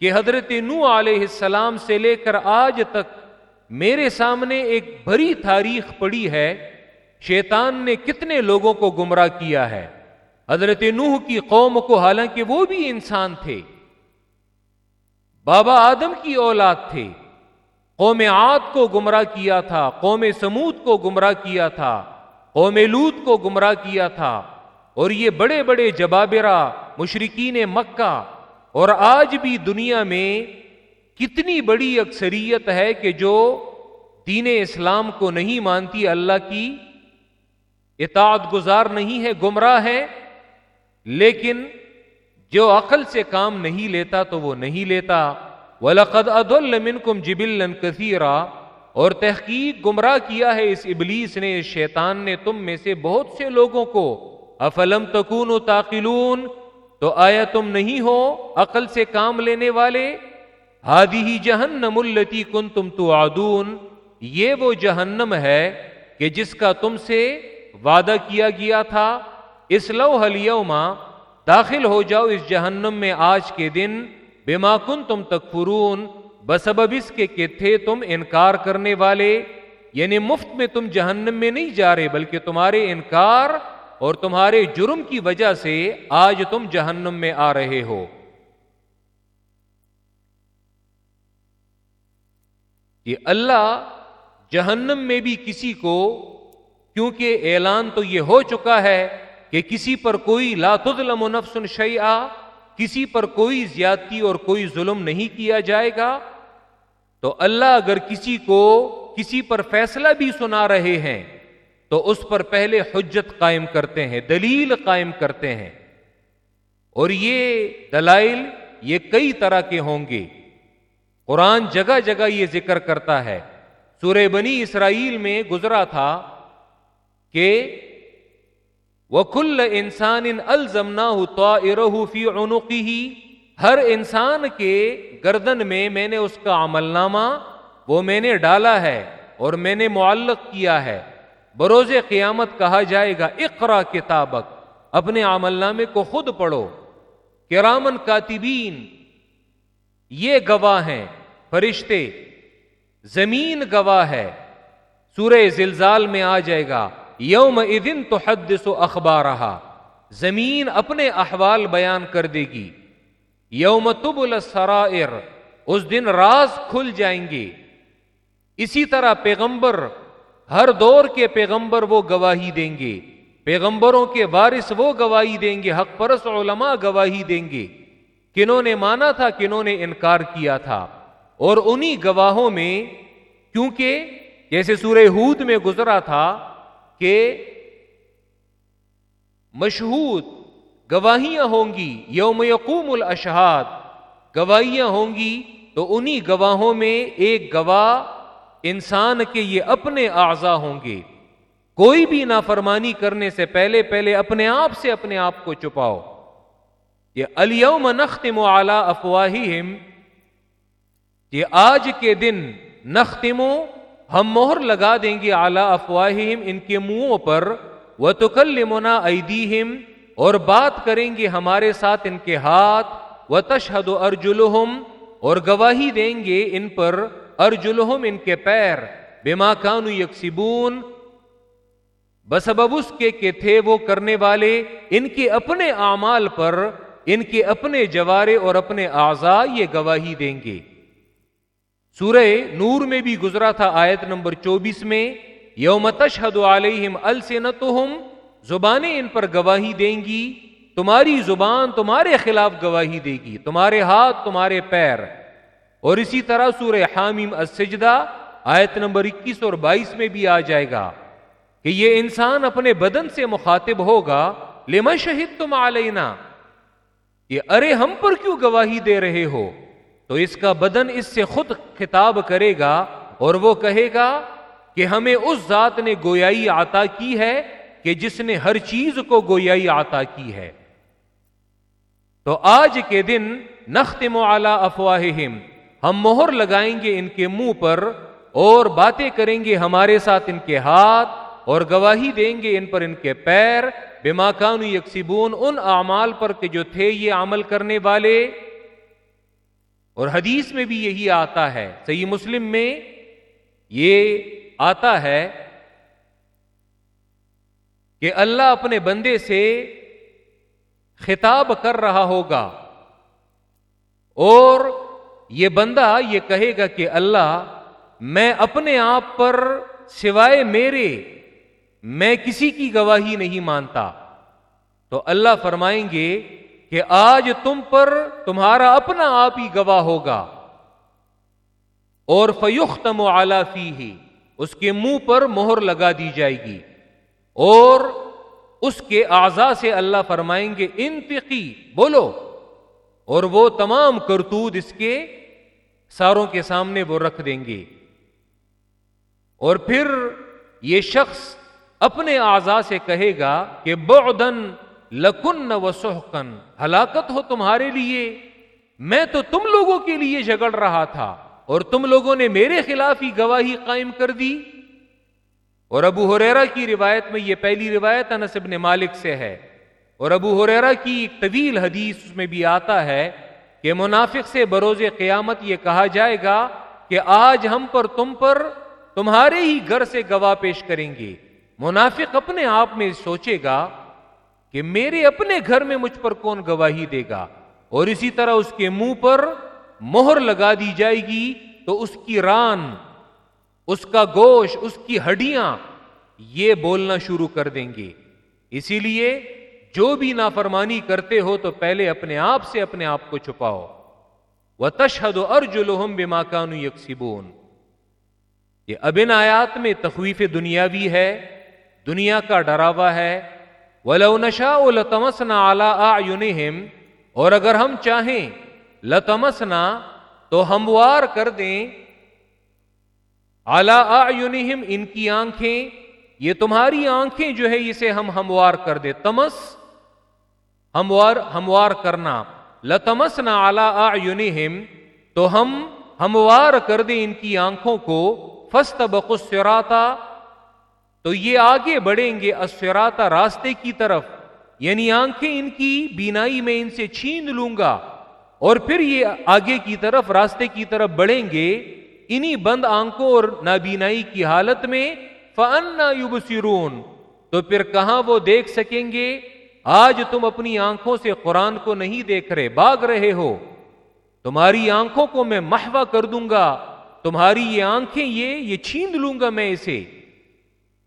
کہ حضرت نو علیہ السلام سے لے کر آج تک میرے سامنے ایک بڑی تاریخ پڑی ہے، شیطان نے کتنے لوگوں کو گمراہ کیا ہے۔ حضرت نوح کی قوم کو حالانکہ وہ بھی انسان تھے۔ بابا آدم کی اولاد تھے۔ قوم عاد کو گمراہ کیا تھا، قوم سمود کو گمراہ کیا تھا، قوم لوت کو گمراہ کیا تھا۔ اور یہ بڑے بڑے جبابرہ مشرقین مکہ۔ اور آج بھی دنیا میں کتنی بڑی اکثریت ہے کہ جو دین اسلام کو نہیں مانتی، اللہ کی اطاعت گزار نہیں ہے، گمراہ ہے۔ لیکن جو عقل سے کام نہیں لیتا تو وہ نہیں لیتا۔ وَلَقَدْ أَدُلَّ مِنْكُمْ جِبِلًّا كَثِيرًا۔ اور تحقیق گمراہ کیا ہے اس ابلیس نے، اس شیطان نے تم میں سے بہت سے لوگوں کو۔ افلم تکون و تاقلون تو آیا تم نہیں ہو عقل سے کام لینے والے؟ ہادی ہی جہنم التی کن تم تو آدون یہ وہ جہنم ہے کہ جس کا تم سے وعدہ کیا گیا تھا۔ اس لو حلیوما داخل ہو جاؤ اس جہنم میں آج کے دن۔ بے کن تم تک فرون بسبب اس کے کہ تھے تم انکار کرنے والے یعنی مفت میں تم جہنم میں نہیں جا رہے، بلکہ تمہارے انکار اور تمہارے جرم کی وجہ سے آج تم جہنم میں آ رہے ہو۔ کہ اللہ جہنم میں بھی کسی کو، کیونکہ اعلان تو یہ ہو چکا ہے کہ کسی پر کوئی لا تظلم نفس شیئا کسی پر کوئی زیادتی اور کوئی ظلم نہیں کیا جائے گا، تو اللہ اگر کسی کو کسی پر فیصلہ بھی سنا رہے ہیں، تو اس پر پہلے حجت قائم کرتے ہیں، دلیل قائم کرتے ہیں۔ اور یہ دلائل یہ کئی طرح کے ہوں گے۔ قرآن جگہ جگہ یہ ذکر کرتا ہے۔ سورہ بنی اسرائیل میں گزرا تھا کہ وہ کل انسان ان الزمنا فی عنقی ہی ہر انسان کے گردن میں میں نے اس کا عمل نامہ، وہ میں نے ڈالا ہے اور میں نے معلق کیا ہے۔ بروز قیامت کہا جائے گا، اقرا کتابک، اپنے عمل نامے کو خود پڑھو۔ کرامن کاتبین، یہ گواہ ہیں، فرشتے، زمین گواہ ہے۔ سورہ زلزال میں آ جائے گا۔ یوم ادن تو حد اخبار رہا زمین اپنے احوال بیان کر دے گی. یوم تب السرائر، اس دن راز کھل جائیں گے. اسی طرح پیغمبر، ہر دور کے پیغمبر وہ گواہی دیں گے. پیغمبروں کے وارث وہ گواہی دیں گے، حق پرس علماء گواہی دیں گے. کنہوں نے مانا تھا، کنہوں نے انکار کیا تھا. اور انہی گواہوں میں، کیونکہ جیسے سورہ ہود میں گزرا تھا کہ مشہود گواہیاں ہوں گی، یوم یقوم الاشہاد، گواہیاں ہوں گی تو انہی گواہوں میں ایک گواہ انسان کے یہ اپنے اعضا ہوں گے۔ کوئی بھی نافرمانی کرنے سے پہلے پہلے اپنے آپ سے اپنے آپ کو چھپاؤ۔ یہ الیوم نختم اعلی افواہم یہ آج کے دن نختم ہم مہر لگا دیں گے اعلی افواہم ان کے منہوں پر وہ تو کل اور بات کریں گے ہمارے ساتھ ان کے ہاتھ وہ تشہد ارجلہم، اور گواہی دیں گے ان پر ارجلہم ان کے پیر، بما کانو یکسبون۔ بسبب اس کے کہ تھے وہ کرنے والے ان کے اپنے اعمال پر، ان کے اپنے جوارے اور اپنے اعضاء یہ گواہی دیں گے۔ سورہ نور میں بھی گزرا تھا آیت نمبر چوبیس میں، یوم تشہد علیہم السنتہم، زبانیں ان پر گواہی دیں گی، تمہاری زبان تمہارے خلاف گواہی دے گی، تمہارے ہاتھ، تمہارے پیر۔ اور اسی طرح سورہ حامیم السجدہ آیت نمبر اکیس اور بائیس میں بھی آ جائے گا کہ یہ انسان اپنے بدن سے مخاطب ہوگا لما شہید تم آلینا یہ ارے ہم پر کیوں گواہی دے رہے ہو؟ تو اس کا بدن اس سے خود خطاب کرے گا اور وہ کہے گا کہ ہمیں اس ذات نے گویائی آتا کی ہے کہ جس نے ہر چیز کو گویائی آتا کی ہے۔ تو آج کے دن نختم علی افواہہم، ہم مہر لگائیں گے ان کے منہ پر اور باتیں کریں گے ہمارے ساتھ ان کے ہاتھ اور گواہی دیں گے ان پر ان کے پیر بے ماکان یکسیبون ان اعمال پر کہ جو تھے یہ عمل کرنے والے۔ اور حدیث میں بھی یہی آتا ہے، صحیح مسلم میں یہ آتا ہے کہ اللہ اپنے بندے سے خطاب کر رہا ہوگا اور یہ بندہ یہ کہے گا کہ اللہ، میں اپنے آپ پر سوائے میرے میں کسی کی گواہی نہیں مانتا۔ تو اللہ فرمائیں گے کہ آج تم پر تمہارا اپنا آپ ہی گواہ ہوگا۔ اور فیوختم و فی ہی اس کے منہ پر مہر لگا دی جائے گی۔ اور اس کے اعضا سے اللہ فرمائیں گے انتقی بولو۔ اور وہ تمام کرتوت اس کے ساروں کے سامنے وہ رکھ دیں گے۔ اور پھر یہ شخص اپنے اعضا سے کہے گا کہ بعدن لکن و سحکن ہلاکت ہو تمہارے لیے۔ میں تو تم لوگوں کے لیے جگڑ رہا تھا، اور تم لوگوں نے میرے خلاف ہی گواہی قائم کر دی۔ اور ابو حریرا کی روایت میں یہ پہلی روایت انس ابن مالک سے ہے۔ اور ابو حریرا کی ایک طویل حدیث اس میں بھی آتا ہے کہ منافق سے بروز قیامت یہ کہا جائے گا کہ آج ہم پر تم پر تمہارے ہی گھر سے گواہ پیش کریں گے۔ منافق اپنے آپ میں سوچے گا کہ میرے اپنے گھر میں مجھ پر کون گواہی دے گا اور اسی طرح اس کے منہ پر مہر لگا دی جائے گی تو اس کی ران، اس کا گوشت، اس کی ہڈیاں، یہ بولنا شروع کر دیں گے۔ اسی لیے جو بھی نافرمانی کرتے ہو تو پہلے اپنے آپ سے اپنے آپ کو چھپاؤ۔ وہ تشہد ارجلحم بے ماکان یکسیبون یہ ابن آیات میں تخویف دنیاوی ہے، دنیا کا ڈراوا ہے ولو نشا لتمسنا اعلی اور اگر ہم چاہیں لتمسنا تو ہموار کر دیں اعلی ان کی آنکھیں، یہ تمہاری آنکھیں جو ہے اسے ہم ہموار کر دے تمس ہموار ہموار کرنا۔ لتمسنا اعلی اعینہم تو ہم ہموار کر دیں ان کی آنکھوں کو۔ فست بخراتا تو یہ آگے بڑھیں گے اسراتا راستے کی طرف یعنی آنکھیں ان کی بینائی میں ان سے چھین لوں گا، اور پھر یہ آگے کی طرف، راستے کی طرف بڑھیں گے، انہی بند آنکھوں اور نابینائی کی حالت میں فن یوبسرون تو پھر کہاں وہ دیکھ سکیں گے؟ آج تم اپنی آنکھوں سے قرآن کو نہیں دیکھ رہے، باغ رہے ہو۔ تمہاری آنکھوں کو میں محوا کر دوں گا، تمہاری یہ آنکھیں یہ یہ چھین لوں گا میں اسے۔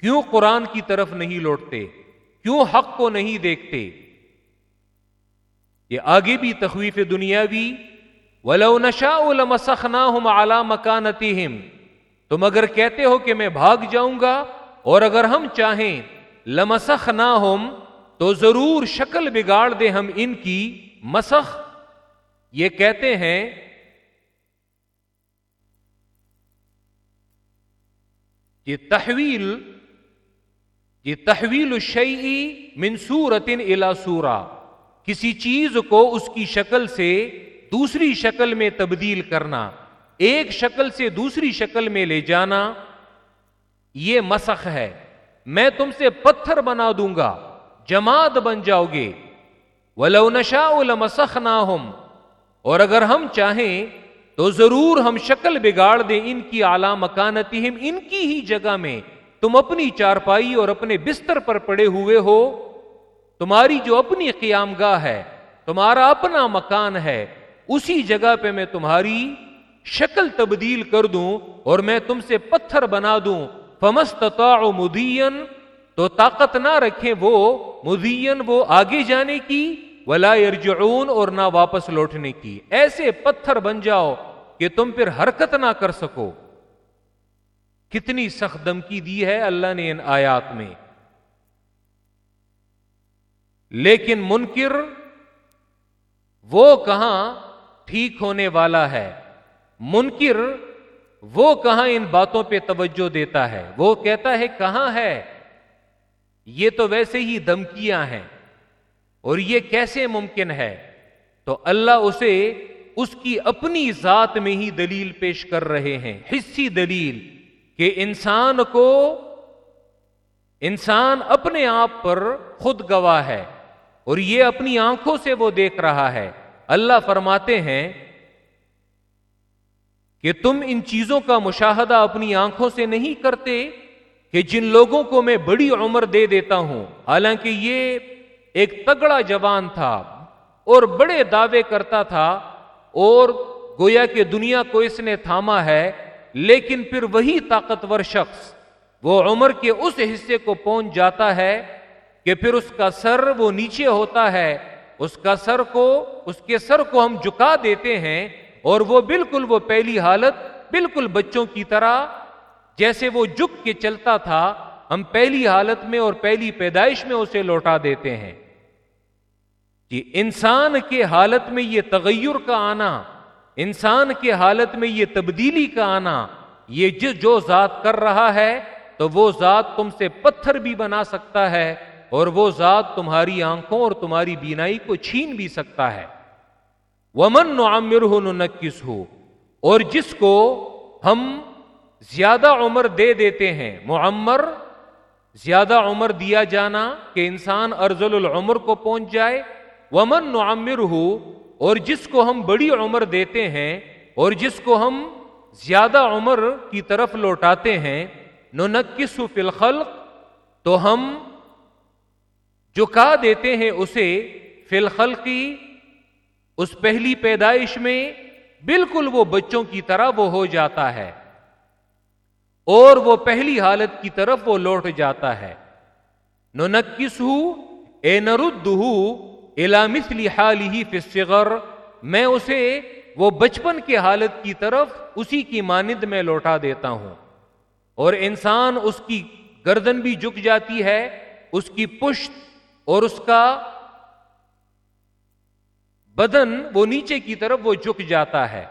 کیوں قرآن کی طرف نہیں لوٹتے؟ کیوں حق کو نہیں دیکھتے؟ یہ آگے بھی تخویف دنیاوی، ولو نشا لمسخنا ہم اعلی مکانتی تم اگر کہتے ہو کہ میں بھاگ جاؤں گا، اور اگر ہم چاہیں لمسخ نہ ہم تو ضرور شکل بگاڑ دے ہم ان کی۔ مسخ، یہ کہتے ہیں یہ تحویل یہ تحویل الشیئی من صورت الا سورا کسی چیز کو اس کی شکل سے دوسری شکل میں تبدیل کرنا، ایک شکل سے دوسری شکل میں لے جانا، یہ مسخ ہے۔ میں تم سے پتھر بنا دوں گا جماعت بن جاؤ گے۔ ولو نشا مسخ نہ اور اگر ہم چاہیں، تو ضرور ہم شکل بگاڑ دیں ان کی اعلی مکانتی ان کی ہی جگہ میں۔ تم اپنی چارپائی اور اپنے بستر پر پڑے ہوئے ہو، تمہاری جو اپنی قیام گاہ ہے، تمہارا اپنا مکان ہے، اسی جگہ پہ میں تمہاری شکل تبدیل کر دوں اور میں تم سے پتھر بنا دوں۔ فمستتا مدین تو طاقت نہ رکھیں وہ مدین وہ آگے جانے کی، ولا ارجعون اور نہ واپس لوٹنے کی۔ ایسے پتھر بن جاؤ کہ تم پھر حرکت نہ کر سکو۔ کتنی سخت دمکی دی ہے اللہ نے ان آیات میں۔ لیکن منکر وہ کہاں ٹھیک ہونے والا ہے؟ منکر وہ کہاں ان باتوں پہ توجہ دیتا ہے؟ وہ کہتا ہے کہاں ہے؟ یہ تو ویسے ہی دمکیاں ہیں۔ اور یہ کیسے ممکن ہے؟ تو اللہ اسے اس کی اپنی ذات میں ہی دلیل پیش کر رہے ہیں، حصی دلیل۔ کہ انسان کو انسان اپنے آپ پر خود گواہ ہے اور یہ اپنی آنکھوں سے وہ دیکھ رہا ہے۔ اللہ فرماتے ہیں کہ تم ان چیزوں کا مشاہدہ اپنی آنکھوں سے نہیں کرتے کہ جن لوگوں کو میں بڑی عمر دے دیتا ہوں۔ حالانکہ یہ ایک تگڑا جوان تھا اور بڑے دعوے کرتا تھا اور گویا کہ دنیا کو اس نے تھاما ہے۔ لیکن پھر وہی طاقتور شخص وہ عمر کے اس حصے کو پہنچ جاتا ہے کہ پھر اس کا سر وہ نیچے ہوتا ہے، اس کا سر کو، اس کے سر کو ہم جکا دیتے ہیں اور وہ بالکل وہ پہلی حالت بالکل بچوں کی طرح جیسے وہ جک کے چلتا تھا، ہم پہلی حالت میں اور پہلی پیدائش میں اسے لوٹا دیتے ہیں۔ کہ انسان کے حالت میں یہ تغیر کا آنا انسان کے حالت میں یہ تبدیلی کا آنا، یہ جو ذات کر رہا ہے، تو وہ ذات تم سے پتھر بھی بنا سکتا ہے اور وہ ذات تمہاری آنکھوں اور تمہاری بینائی کو چھین بھی سکتا ہے۔ ومن نعمر ہو نکس ہو اور جس کو ہم زیادہ عمر دے دیتے ہیں، معمر، زیادہ عمر دیا جانا کہ انسان ارزل العمر کو پہنچ جائے۔ ومن نعمر ہو اور جس کو ہم بڑی عمر دیتے ہیں اور جس کو ہم زیادہ عمر کی طرف لوٹاتے ہیں نو فی الخلق، تو ہم جو دیتے ہیں اسے فی الخلق کی اس پہلی پیدائش میں بالکل وہ بچوں کی طرح وہ ہو جاتا ہے۔ اور وہ پہلی حالت کی طرف وہ لوٹ جاتا ہے۔ نو نکس اے نرد مثلی حال ہی فصغر میں اسے وہ بچپن کے حالت کی طرف اسی کی مانند میں لوٹا دیتا ہوں۔ اور انسان اس کی گردن بھی جھک جاتی ہے، اس کی پشت اور اس کا بدن وہ نیچے کی طرف وہ جھک جاتا ہے۔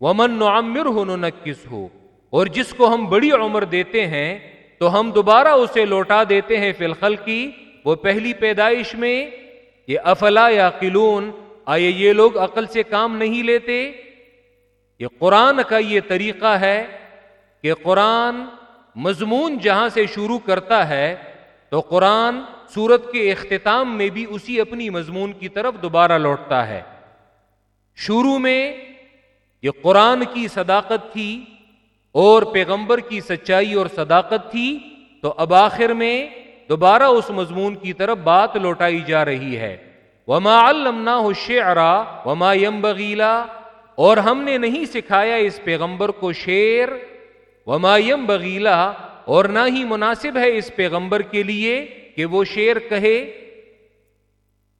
ومن نعمر ہو نکس ہو اور جس کو ہم بڑی عمر دیتے ہیں، تو ہم دوبارہ اسے لوٹا دیتے ہیں فی الخل کی وہ پہلی پیدائش میں یہ افلا یا قلون آئے یہ لوگ عقل سے کام نہیں لیتے؟ یہ قرآن کا یہ طریقہ ہے کہ قرآن مضمون جہاں سے شروع کرتا ہے، تو قرآن سورت کے اختتام میں بھی اسی اپنی مضمون کی طرف دوبارہ لوٹتا ہے۔ شروع میں یہ قرآن کی صداقت تھی اور پیغمبر کی سچائی اور صداقت تھی، تو اب آخر میں دوبارہ اس مضمون کی طرف بات لوٹائی جا رہی ہے۔ وما المنا شعرا وما یم بغیلا اور ہم نے نہیں سکھایا اس پیغمبر کو شیر وما یم بغیلا اور نہ ہی مناسب ہے اس پیغمبر کے لیے کہ وہ شیر کہے۔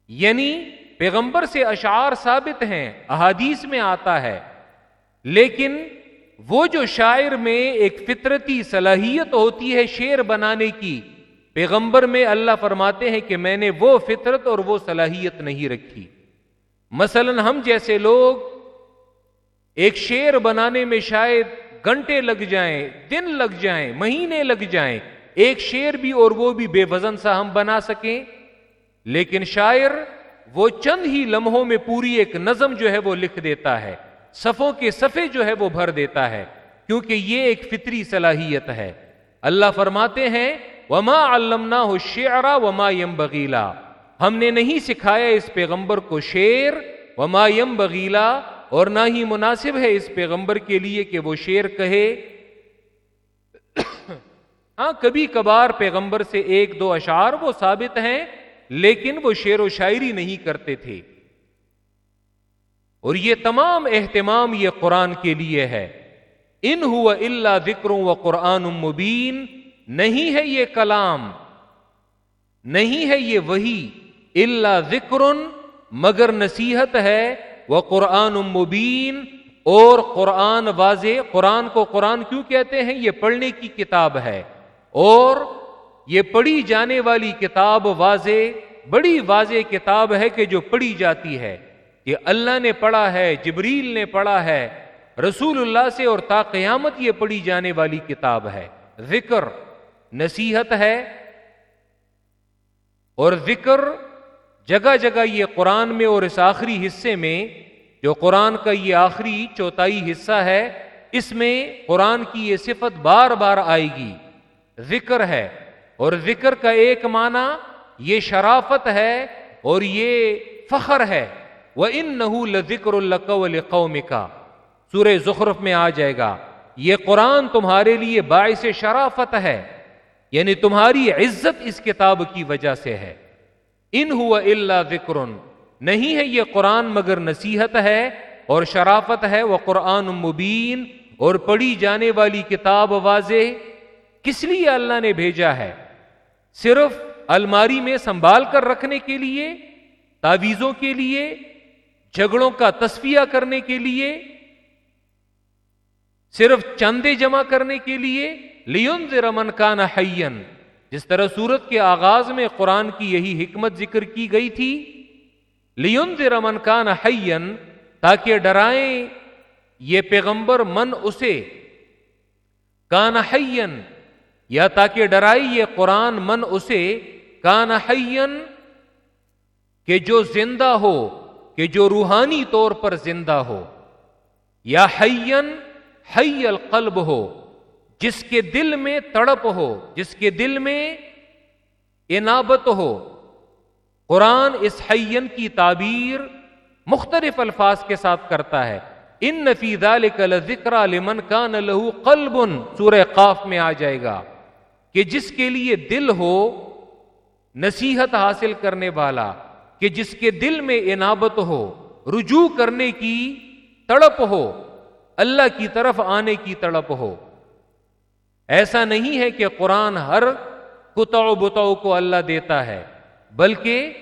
یعنی پیغمبر سے اشعار ثابت ہیں، احادیث میں آتا ہے۔ لیکن وہ جو شاعر میں ایک فطرتی صلاحیت ہوتی ہے شیر بنانے کی پیغمبر میں اللہ فرماتے ہیں کہ میں نے وہ فطرت اور وہ صلاحیت نہیں رکھی۔ مثلا ہم جیسے لوگ ایک شیر بنانے میں شاید گھنٹے لگ جائیں، دن لگ جائیں، مہینے لگ جائیں، ایک شیر بھی اور وہ بھی بے وزن سا ہم بنا سکیں۔ لیکن شاعر وہ چند ہی لمحوں میں پوری ایک نظم جو ہے وہ لکھ دیتا ہے۔ صفوں کے صفے جو ہے وہ بھر دیتا ہے۔ کیونکہ یہ ایک فطری صلاحیت ہے۔ اللہ فرماتے ہیں وما علمنا ہو شعرا وما یم بغیلا ہم نے نہیں سکھایا اس پیغمبر کو شیر وما یم بغیلا اور نہ ہی مناسب ہے اس پیغمبر کے لیے کہ وہ شیر کہے ہاں کبھی کبھار پیغمبر سے ایک دو اشعار وہ ثابت ہیں، لیکن وہ شعر و شاعری نہیں کرتے تھے۔ اور یہ تمام اہتمام یہ قرآن کے لیے ہے۔ ان ہوا اللہ ذکر و قرآن مبین نہیں ہے یہ کلام، نہیں ہے یہ وہی اللہ ذکر، مگر نصیحت ہے وہ قرآن مبین، اور قرآن واضح، قرآن کو قرآن کیوں کہتے ہیں؟ یہ پڑھنے کی کتاب ہے، اور یہ پڑھی جانے والی کتاب واضح، بڑی واضح کتاب ہے کہ جو پڑھی جاتی ہے یہ اللہ نے پڑھا ہے، جبریل نے پڑھا ہے، رسول اللہ سے اور تا قیامت یہ پڑھی جانے والی کتاب ہے۔ ذکر نصیحت ہے اور ذکر جگہ جگہ یہ قرآن میں اور اس آخری حصے میں جو قرآن کا یہ آخری چوتھائی حصہ ہے، اس میں قرآن کی یہ صفت بار بار آئے گی۔ ذکر ہے اور ذکر کا ایک معنی یہ شرافت ہے اور یہ فخر ہے۔ وہ ان نہ ذکر القوم کا سورہ زخرف میں آ جائے گا۔ یہ قرآن تمہارے لیے باعث شرافت ہے۔ یعنی تمہاری عزت اس کتاب کی وجہ سے ہے۔ ان ہوا اللہ ذکر نہیں ہے یہ قرآن مگر نصیحت ہے اور شرافت ہے، وہ قرآن مبین اور پڑھی جانے والی کتاب واضح۔ کس لیے اللہ نے بھیجا ہے؟ صرف الماری میں سنبھال کر رکھنے کے لیے، تعویذوں کے لیے، جھگڑوں کا تصفیہ کرنے کے لیے، صرف چندے جمع کرنے کے لیے۔ لیون رمن کا نہین جس طرح سورت کے آغاز میں قرآن کی یہی حکمت ذکر کی گئی تھی۔ لیون رمن کا نہین تاکہ ڈرائیں یہ پیغمبر من اسے۔ کان یا تاکہ ڈرائی یہ قرآن من اسے۔ کان کہ جو زندہ ہو، کہ جو روحانی طور پر زندہ ہو۔ یا حین حی القلب ہو۔ جس کے دل میں تڑپ ہو، جس کے دل میں انابت ہو۔ قرآن اس حین کی تعبیر مختلف الفاظ کے ساتھ کرتا ہے۔ ان نفیدہ کل ذکر لمن کا نہ لہو قلب، سورہ قاف میں آ جائے گا کہ جس کے لیے دل ہو، نصیحت حاصل کرنے والا، کہ جس کے دل میں انابت ہو، رجوع کرنے کی تڑپ ہو، اللہ کی طرف آنے کی تڑپ ہو۔ ایسا نہیں ہے کہ قرآن ہر کتاؤ بتاؤ کو اللہ دیتا ہے، بلکہ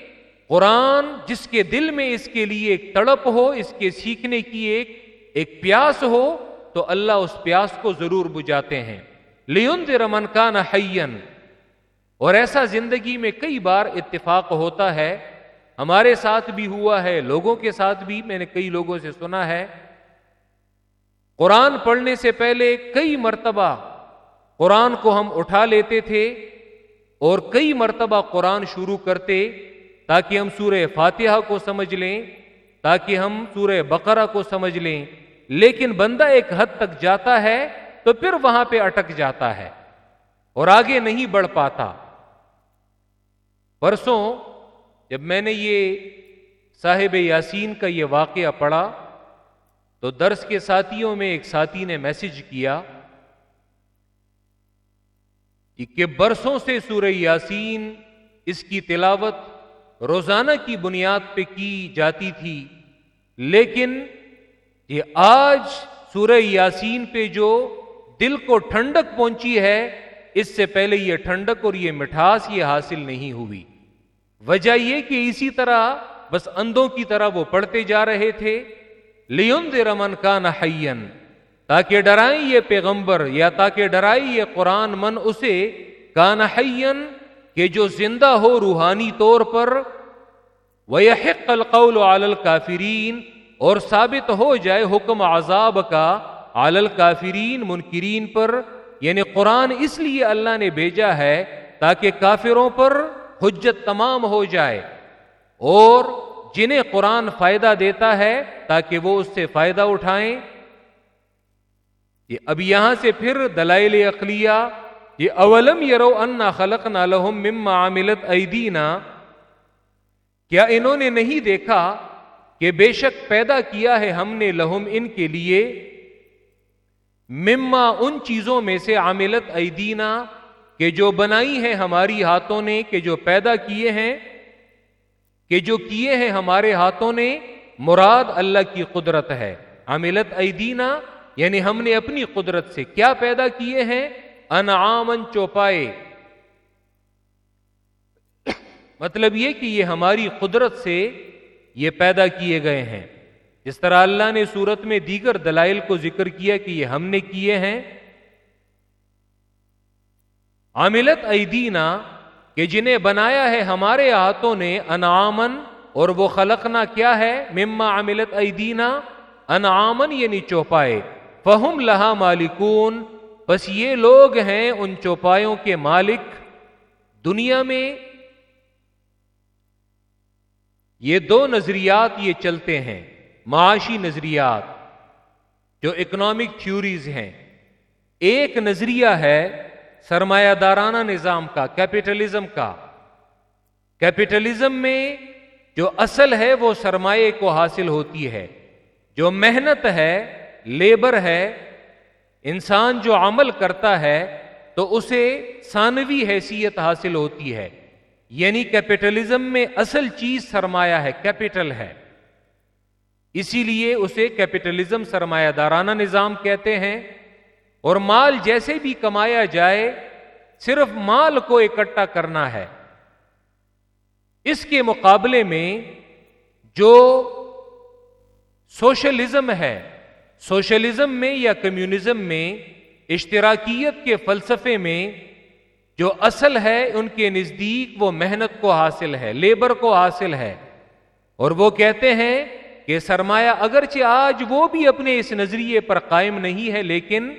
قرآن جس کے دل میں اس کے لیے ایک تڑپ ہو، اس کے سیکھنے کی ایک ایک پیاس ہو، تو اللہ اس پیاس کو ضرور بجاتے ہیں۔ لیون رمن کا نہ اور ایسا زندگی میں کئی بار اتفاق ہوتا ہے۔ ہمارے ساتھ بھی ہوا ہے، لوگوں کے ساتھ بھی، میں نے کئی لوگوں سے سنا ہے۔ قرآن پڑھنے سے پہلے کئی مرتبہ قرآن کو ہم اٹھا لیتے تھے اور کئی مرتبہ قرآن شروع کرتے تاکہ ہم سورہ فاتحہ کو سمجھ لیں، تاکہ ہم سورہ بقرہ کو سمجھ لیں۔ لیکن بندہ ایک حد تک جاتا ہے تو پھر وہاں پہ اٹک جاتا ہے اور آگے نہیں بڑھ پاتا۔ پرسوں جب میں نے یہ صاحب یاسین کا یہ واقعہ پڑھا تو درس کے ساتھیوں میں ایک ساتھی نے میسج کیا۔ کہ برسوں سے سورہ یاسین اس کی تلاوت روزانہ کی بنیاد پہ کی جاتی تھی، لیکن یہ آج سورہ یاسین پہ جو دل کو ٹھنڈک پہنچی ہے، اس سے پہلے یہ ٹھنڈک اور یہ مٹھاس یہ حاصل نہیں ہوئی۔ وجہ یہ کہ اسی طرح بس اندوں کی طرح وہ پڑھتے جا رہے تھے لیون رمن کا نہ تاکہ ڈرائیں یہ پیغمبر یا تاکہ ڈرائی یہ قرآن من اسے کا نہ کہ جو زندہ ہو روحانی طور پر وہ القول عال کافرین اور ثابت ہو جائے حکم عذاب کا عال کافرین منکرین پر یعنی قرآن اس لیے اللہ نے بھیجا ہے تاکہ کافروں پر حجت تمام ہو جائے، اور جنہیں قرآن فائدہ دیتا ہے تاکہ وہ اس سے فائدہ اٹھائیں۔ یہ اب یہاں سے پھر دلائل اقلیہ یہ اولم یرو انا خلق نہ لہم مما عاملت ایدینا۔ کیا انہوں نے نہیں دیکھا کہ بے شک پیدا کیا ہے ہم نے لہم ان کے لیے؟ مما ان چیزوں میں سے عاملت ایدینا، کہ جو بنائی ہے ہماری ہاتھوں نے، کہ جو پیدا کیے ہیں، کہ جو کیے ہیں ہمارے ہاتھوں نے، مراد اللہ کی قدرت ہے۔ عملت ایدینا یعنی ہم نے اپنی قدرت سے کیا پیدا کیے ہیں؟ انعامن چوپائے۔ مطلب یہ کہ یہ ہماری قدرت سے یہ پیدا کیے گئے ہیں۔ جس طرح اللہ نے صورت میں دیگر دلائل کو ذکر کیا کہ یہ ہم نے کیے ہیں۔ عاملت ایدینا کہ جنہیں بنایا ہے ہمارے ہاتھوں نے انعامن اور وہ خلقنا کیا ہے؟ مما عاملت ایدینا انعامن یعنی چوپائے۔ فہم لہا مالکون، بس یہ لوگ ہیں ان چوپایوں کے مالک دنیا میں۔ یہ دو نظریات یہ چلتے ہیں، معاشی نظریات جو اکنامک تھیوریز ہیں۔ ایک نظریہ ہے سرمایہ دارانہ نظام کا کیپٹلزم کا۔ کیپٹلزم میں جو اصل ہے وہ سرمایہ کو حاصل ہوتی ہے، جو محنت ہے لیبر ہے، انسان جو عمل کرتا ہے تو اسے ثانوی حیثیت حاصل ہوتی ہے۔ یعنی کیپٹلزم میں اصل چیز سرمایہ ہے کیپٹل ہے۔ اسی لیے اسے کیپٹلزم سرمایہ دارانہ نظام کہتے ہیں۔ اور مال جیسے بھی کمایا جائے، صرف مال کو اکٹھا کرنا ہے۔ اس کے مقابلے میں جو سوشلزم ہے سوشلزم میں یا کمیونزم میں، اشتراکیت کے فلسفے میں جو اصل ہے، ان کے نزدیک وہ محنت کو حاصل ہے، لیبر کو حاصل ہے۔ اور وہ کہتے ہیں کہ سرمایہ اگرچہ آج وہ بھی اپنے اس نظریے پر قائم نہیں ہے، لیکن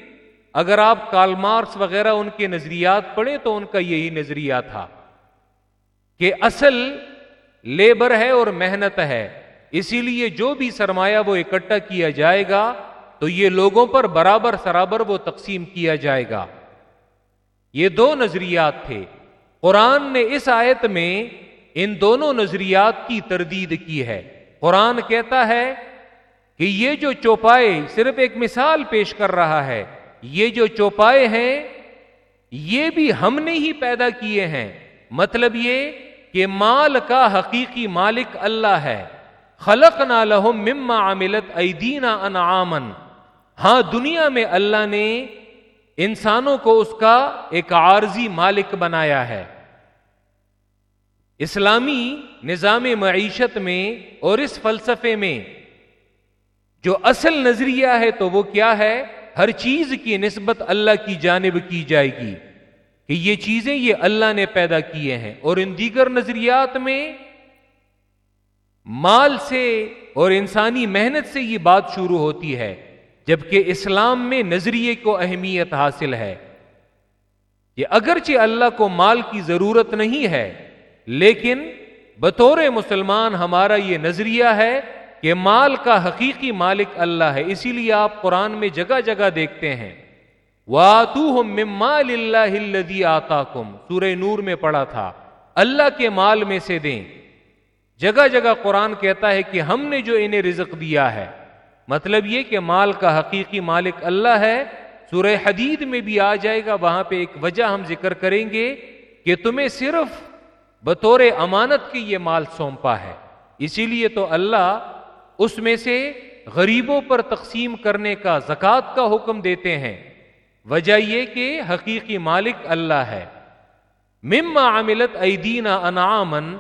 اگر آپ کال مارکس وغیرہ ان کے نظریات پڑھیں تو ان کا یہی نظریہ تھا کہ اصل لیبر ہے اور محنت ہے۔ اسی لیے جو بھی سرمایہ وہ اکٹھا کیا جائے گا تو یہ لوگوں پر برابر سرابر وہ تقسیم کیا جائے گا۔ یہ دو نظریات تھے۔ قرآن نے اس آیت میں ان دونوں نظریات کی تردید کی ہے۔ قرآن کہتا ہے کہ یہ جو چوپائے صرف ایک مثال پیش کر رہا ہے، یہ جو چوپائے ہیں، یہ بھی ہم نے ہی پیدا کیے ہیں۔ مطلب یہ کہ مال کا حقیقی مالک اللہ ہے۔ خلق نہ لہم مما عملت ایدینا انعامن ہاں دنیا میں اللہ نے انسانوں کو اس کا ایک عارضی مالک بنایا ہے۔ اسلامی نظام معیشت میں اور اس فلسفے میں جو اصل نظریہ ہے تو وہ کیا ہے؟ ہر چیز کی نسبت اللہ کی جانب کی جائے گی کہ یہ چیزیں یہ اللہ نے پیدا کیے ہیں۔ اور ان دیگر نظریات میں مال سے اور انسانی محنت سے یہ بات شروع ہوتی ہے۔ جبکہ اسلام میں نظریے کو اہمیت حاصل ہے کہ اگرچہ اللہ کو مال کی ضرورت نہیں ہے، لیکن بطور مسلمان ہمارا یہ نظریہ ہے کہ مال کا حقیقی مالک اللہ ہے، اسی لیے آپ قرآن میں جگہ جگہ دیکھتے ہیں۔ واتو مال اللہ آتا کم سورہ نور میں پڑا تھا۔ اللہ کے مال میں سے دیں۔ جگہ جگہ قرآن کہتا ہے کہ ہم نے جو انہیں رزق دیا ہے۔ مطلب یہ کہ مال کا حقیقی مالک اللہ ہے، سورہ حدید میں بھی آ جائے گا، وہاں پہ ایک وجہ ہم ذکر کریں گے کہ تمہیں صرف بطور امانت کی یہ مال سونپا ہے۔ اسی لیے تو اللہ اس میں سے غریبوں پر تقسیم کرنے کا زکوٰۃ کا حکم دیتے ہیں۔ وجہ یہ کہ حقیقی مالک اللہ ہے۔ مما عملت ایدینا انعامن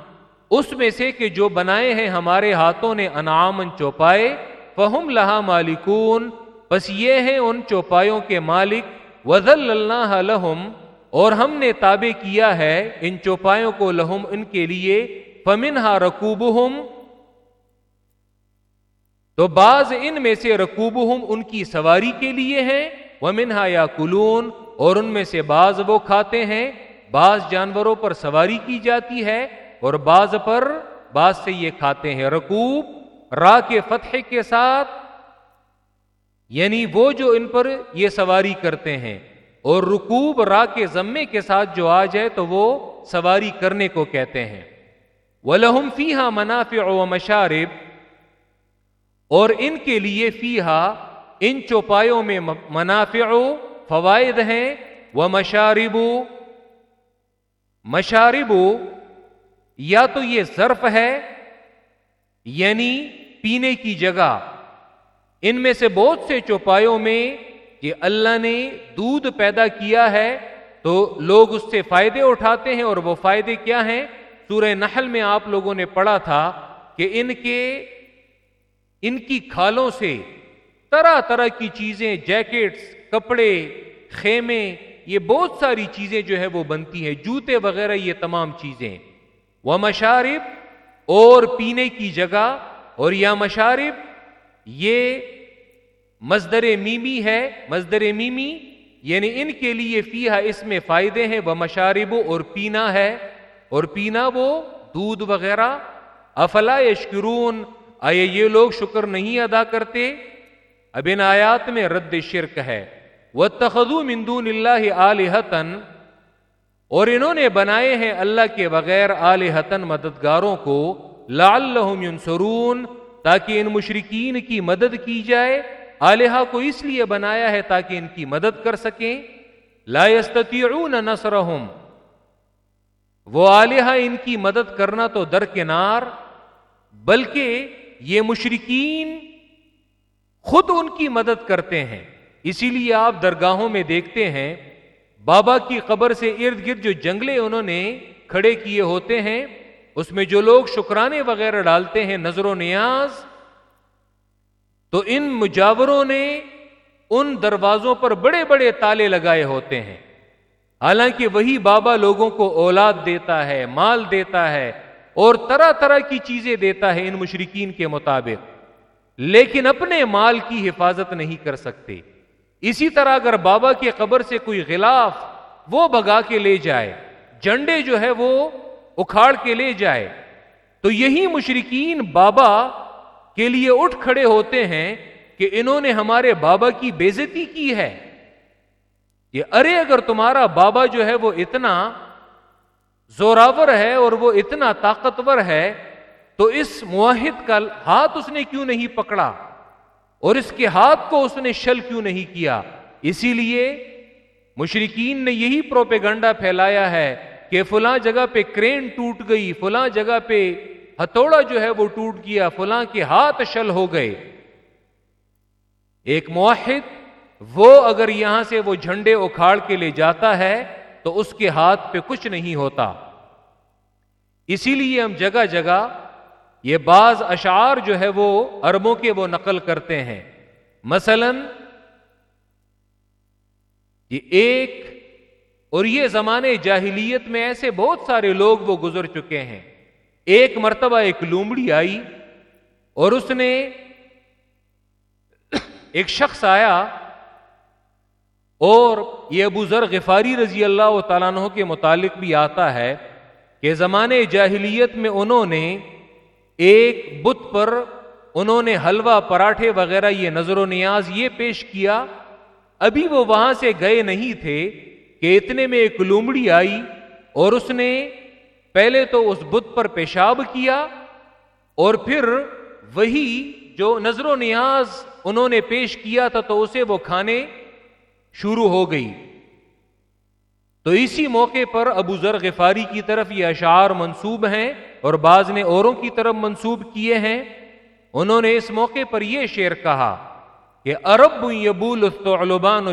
اس میں سے کہ جو بنائے ہیں ہمارے ہاتھوں نے انعامن چوپائے فہم لہا مالکون بس یہ ہیں ان چوپایوں کے مالک وزل اللہ لہم اور ہم نے تابع کیا ہے ان چوپایوں کو لہم ان کے لیے فمنہا رقوب تو بعض ان میں سے رقوب ان کی سواری کے لیے ہیں وہ منہا یا کلون اور ان میں سے بعض وہ کھاتے ہیں، بعض جانوروں پر سواری کی جاتی ہے، اور بعض پر، بعض سے یہ کھاتے ہیں رقوب را کے فتح کے ساتھ یعنی وہ جو ان پر یہ سواری کرتے ہیں، اور رکوب را کے ضمے کے ساتھ جو آ جائے تو وہ سواری کرنے کو کہتے ہیں۔ وہ لہم فی ہا منافع و مشارب اور ان کے لیے فی ان چوپایوں میں منافع، فوائد ہیں۔ وہ مشارب مشارب یا تو یہ ظرف ہے یعنی پینے کی جگہ۔ ان میں سے بہت سے چوپایوں میں کہ اللہ نے دودھ پیدا کیا ہے تو لوگ اس سے فائدے اٹھاتے ہیں اور وہ فائدے کیا ہیں؟ سورہ نحل میں آپ لوگوں نے پڑھا تھا کہ ان کے، ان کی کھالوں سے طرح طرح کی چیزیں، جیکٹس، کپڑے، خیمے، یہ بہت ساری چیزیں جو ہے وہ بنتی ہیں، جوتے وغیرہ، یہ تمام چیزیں۔ وہ مشارب اور پینے کی جگہ اور یا مشارب، یہ مزدر میمی ہے مزدر میمی یعنی ان کے لیے فیحا اس میں فائدے ہیں، وہ مشارب اور پینا ہے، اور پینا وہ دودھ وغیرہ۔ افلا یشکرون؟ آئے یہ لوگ شکر نہیں ادا کرتے؟ اب ان آیات میں رد شرک ہے۔ وہ تخدو مندون اللہ علیحتن اور انہوں نے بنائے ہیں اللہ کے بغیر علیحتن مددگاروں کو لال ينصرون تاکہ ان مشرقین کی مدد کی جائے۔ آلیہ کو اس لیے بنایا ہے تاکہ ان کی مدد کر سکیں۔ لا يستطيعون نصرهم وہ آلیہ ان کی مدد کرنا تو درکنار، بلکہ یہ مشرقین خود ان کی مدد کرتے ہیں۔ اسی لیے آپ درگاہوں میں دیکھتے ہیں بابا کی قبر سے ارد گرد جو جنگلے انہوں نے کھڑے کیے ہوتے ہیں، اس میں جو لوگ شکرانے وغیرہ ڈالتے ہیں نظر و نیاز، تو ان مجاوروں نے ان دروازوں پر بڑے بڑے تالے لگائے ہوتے ہیں۔ حالانکہ وہی بابا لوگوں کو اولاد دیتا ہے، مال دیتا ہے اور طرح طرح کی چیزیں دیتا ہے ان مشرقین کے مطابق، لیکن اپنے مال کی حفاظت نہیں کر سکتے۔ اسی طرح اگر بابا کی قبر سے کوئی غلاف وہ بگا کے لے جائے، جنڈے جو ہے وہ اکھاڑ کے لے جائے، تو یہی مشرقین بابا کے لیے اٹھ کھڑے ہوتے ہیں کہ انہوں نے ہمارے بابا کی بےزتی کی ہے۔ یہ ارے اگر تمہارا بابا جو ہے وہ اتنا زوراور ہے اور وہ اتنا طاقتور ہے، تو اس معاہد کا ہاتھ اس نے کیوں نہیں پکڑا؟ اور اس کے ہاتھ کو اس نے شل کیوں نہیں کیا؟ اسی لیے مشرقین نے یہی پروپیگنڈا پھیلایا ہے کہ فلاں جگہ پہ کرین ٹوٹ گئی، فلاں جگہ پہ ہتھوڑا جو ہے وہ ٹوٹ گیا، فلاں کے ہاتھ شل ہو گئے۔ ایک معاہد وہ اگر یہاں سے وہ جھنڈے اکھاڑ کے لے جاتا ہے تو اس کے ہاتھ پہ کچھ نہیں ہوتا۔ اسی لیے ہم جگہ جگہ یہ بعض اشعار جو ہے وہ اربوں کے وہ نقل کرتے ہیں۔ مثلا یہ ایک، اور یہ زمانے جاہلیت میں ایسے بہت سارے لوگ وہ گزر چکے ہیں۔ ایک مرتبہ ایک لومڑی آئی، اور اس نے ایک شخص آیا، اور یہ ابو ذر غفاری رضی اللہ تعالیٰ عنہ کے متعلق بھی آتا ہے کہ زمانے جاہلیت میں انہوں نے ایک بت پر انہوں نے حلوہ، پراٹھے وغیرہ، یہ نظر و نیاز یہ پیش کیا، ابھی وہ وہاں سے گئے نہیں تھے کہ اتنے میں ایک لومڑی آئی اور اس نے پہلے تو اس بت پر پیشاب کیا اور پھر وہی جو نظر و نیاز انہوں نے پیش کیا تھا تو اسے وہ کھانے شروع ہو گئی۔ تو اسی موقع پر ابو ذر غفاری کی طرف یہ اشعار منسوب ہیں۔ اور بعض نے اوروں کی طرف منسوب کیے ہیں۔ انہوں نے اس موقع پر یہ شعر کہا کہ ارب یبول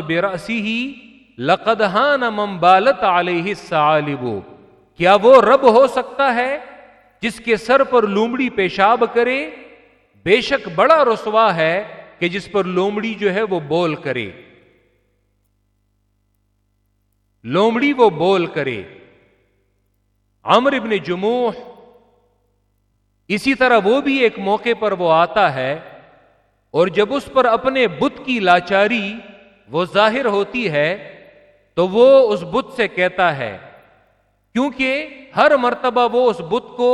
برسی ہی لقدان ممبالت علیہ الثعالب کیا وہ رب ہو سکتا ہے جس کے سر پر لومڑی پیشاب کرے؟ بے شک بڑا رسوا ہے کہ جس پر لومڑی جو ہے وہ بول کرے۔ لومڑی وہ بول کرے۔ عمر ابن جموح اسی طرح وہ بھی ایک موقع پر وہ آتا ہے اور جب اس پر اپنے بت کی لاچاری وہ ظاہر ہوتی ہے، تو وہ اس بت سے کہتا ہے، کیونکہ ہر مرتبہ وہ اس بت کو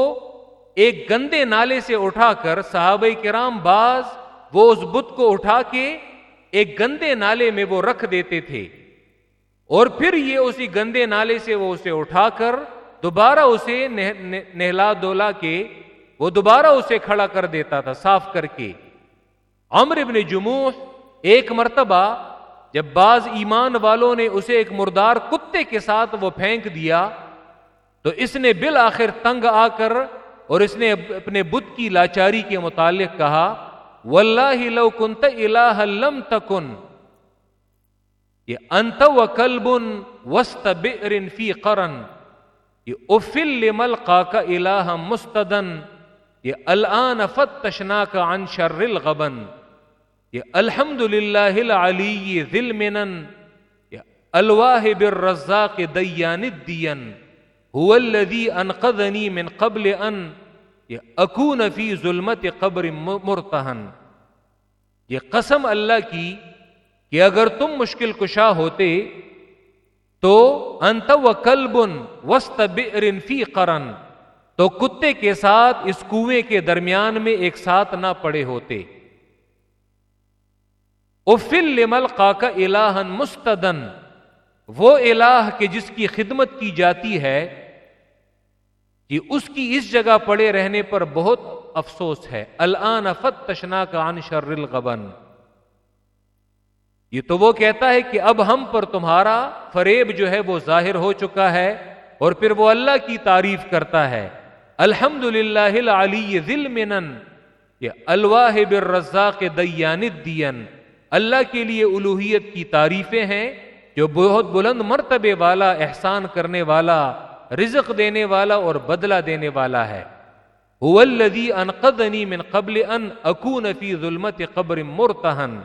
ایک گندے نالے سے اٹھا کر صحابہ کرام باز وہ اس بت کو اٹھا کے ایک گندے نالے میں وہ رکھ دیتے تھے۔ اور پھر یہ اسی گندے نالے سے وہ اسے اٹھا کر دوبارہ اسے نہلا دولا کے وہ دوبارہ اسے کھڑا کر دیتا تھا، صاف کر کے۔ عمر ابن جموح ایک مرتبہ جب بعض ایمان والوں نے اسے ایک مردار کتے کے ساتھ وہ پھینک دیا، تو اس نے بالآخر تنگ آ کر اور اس نے اپنے بت کی لاچاری کے متعلق کہا، واللہ لو کنت الہ لم تکن یہ انت و کلبن وسط بئر فی قرن یہ افل لمل کا الہ مستدن۔ یہ الان فتشنا کا عن شر الغبن، یہ الحمد للہ العلی ذل منن یہ الواہ بالرزاق دیان الدین، هو الذي انقذني من قبل ان اکون فی ظلمت قبر مرتہن۔ یہ قسم اللہ کی کہ اگر تم مشکل کشا ہوتے، تو انت و کلبن وسط بئر فی قرن۔ تو کتے کے ساتھ اس کنویں کے درمیان میں ایک ساتھ نہ پڑے ہوتے۔ افل لمل کا الہن مستدن وہ الہ کے جس کی خدمت کی جاتی ہے کہ اس کی اس جگہ پڑے رہنے پر بہت افسوس ہے۔ الان فت تشنا کا ان شر الغبن۔ یہ تو وہ کہتا ہے کہ اب ہم پر تمہارا فریب جو ہے وہ ظاہر ہو چکا ہے اور پھر وہ اللہ کی تعریف کرتا ہے۔ الحمد للہ علی ذل منن یہ الواہ بر رزا کے دین اللہ کے لیے الوحیت کی تعریفیں ہیں، جو بہت بلند مرتبے والا، احسان کرنے والا، رزق دینے والا اور بدلہ دینے والا ہے۔ انقذنی من قبل ان اکون فی ظلمت قبر مرتہن۔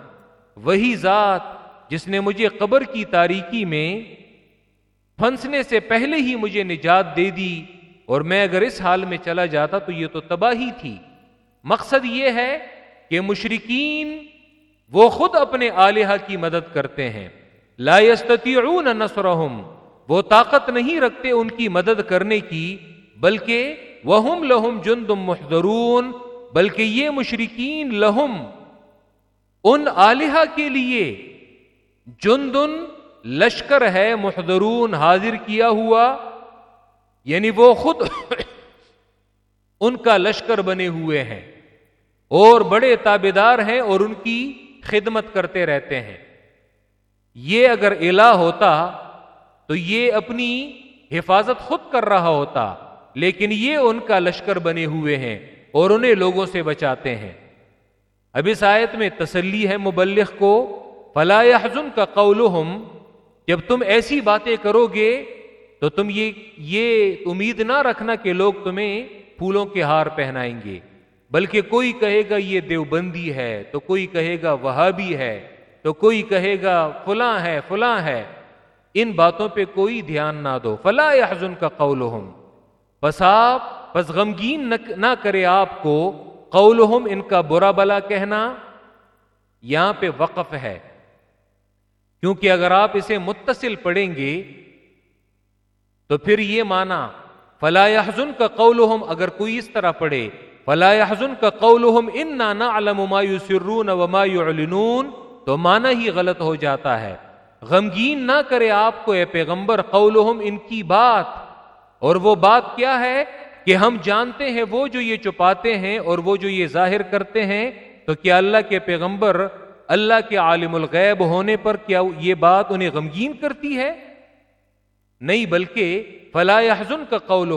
وہی ذات جس نے مجھے قبر کی تاریکی میں پھنسنے سے پہلے ہی مجھے نجات دے دی۔ اور میں اگر اس حال میں چلا جاتا تو یہ تو تباہی تھی۔ مقصد یہ ہے کہ مشرقین وہ خود اپنے آلیہ کی مدد کرتے ہیں۔ لا يستطيعون نصرهم وہ طاقت نہیں رکھتے ان کی مدد کرنے کی، بلکہ وہم لہم جندم محضرون، بلکہ یہ مشرقین لہم، ان آلیہ کے لیے جندن لشکر ہے، محضرون حاضر کیا ہوا۔ یعنی وہ خود ان کا لشکر بنے ہوئے ہیں اور بڑے تابے دار ہیں اور ان کی خدمت کرتے رہتے ہیں۔ یہ اگر الہ ہوتا تو یہ اپنی حفاظت خود کر رہا ہوتا، لیکن یہ ان کا لشکر بنے ہوئے ہیں اور انہیں لوگوں سے بچاتے ہیں۔ اب اس آیت میں تسلی ہے مبلغ کو، فلا حضن کا قول جب تم ایسی باتیں کرو گے تو تم یہ یہ امید نہ رکھنا کہ لوگ تمہیں پھولوں کے ہار پہنائیں گے، بلکہ کوئی کہے گا یہ دیوبندی ہے، تو کوئی کہے گا وہابی ہے، تو کوئی کہے گا فلاں ہے فلاں ہے۔ ان باتوں پہ کوئی دھیان نہ دو۔ فلا حضن کا قول بس آپ بس غمگین نہ کرے آپ کو قول ان کا برا بلا کہنا۔ یہاں پہ وقف ہے۔ کیونکہ اگر آپ اسے متصل پڑھیں گے تو پھر یہ مانا، فلا حضن کا قول اگر کوئی اس طرح پڑھے، فلا حضن کا قول ان نانا علم سرون وما يعلنون، تو مانا ہی غلط ہو جاتا ہے۔ غمگین نہ کرے آپ کو، اے پیغمبر قولہم ان کی بات۔ اور وہ بات کیا ہے؟ کہ ہم جانتے ہیں وہ جو یہ چپاتے ہیں اور وہ جو یہ ظاہر کرتے ہیں، تو کیا اللہ کے پیغمبر، اللہ کے عالم الغیب ہونے پر کیا یہ بات انہیں غمگین کرتی ہے؟ نہیں بلکہ فلا حضن کا قول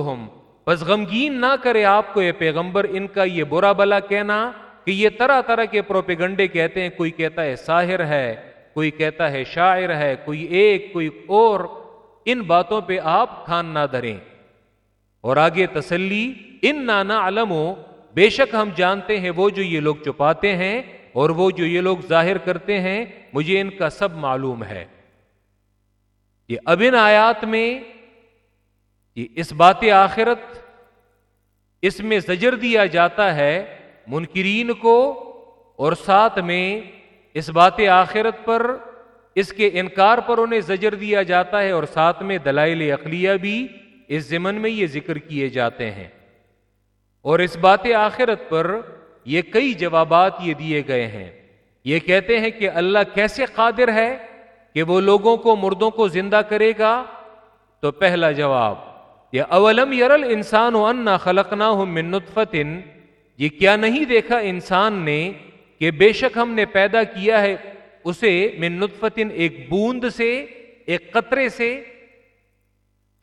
بس غمگین نہ کرے آپ کو یہ پیغمبر، ان کا یہ برا بلا کہنا کہ یہ طرح طرح کے پروپیگنڈے کہتے ہیں۔ کوئی کہتا ہے ساحر ہے، کوئی کہتا ہے شاعر ہے، کوئی ایک، کوئی اور۔ ان باتوں پہ آپ کھان نہ دھریں۔ اور آگے تسلی ان نانا علم بے شک ہم جانتے ہیں وہ جو یہ لوگ چھپاتے ہیں اور وہ جو یہ لوگ ظاہر کرتے ہیں، مجھے ان کا سب معلوم ہے۔ یہ اب ان آیات میں، یہ اس بات آخرت، اس میں زجر دیا جاتا ہے منکرین کو اور ساتھ میں اس بات آخرت پر، اس کے انکار پر انہیں زجر دیا جاتا ہے اور ساتھ میں دلائل اقلیہ بھی اس زمن میں یہ ذکر کیے جاتے ہیں۔ اور اس بات آخرت پر یہ کئی جوابات یہ دیے گئے ہیں۔ یہ کہتے ہیں کہ اللہ کیسے قادر ہے کہ وہ لوگوں کو مردوں کو زندہ کرے گا؟ تو پہلا جواب یہ اولم یرل انسان و انا خلقنا ہوں منتفتن یہ کیا نہیں دیکھا انسان نے کہ بے شک ہم نے پیدا کیا ہے اسے من نطفتن ایک بوند سے، ایک قطرے سے؟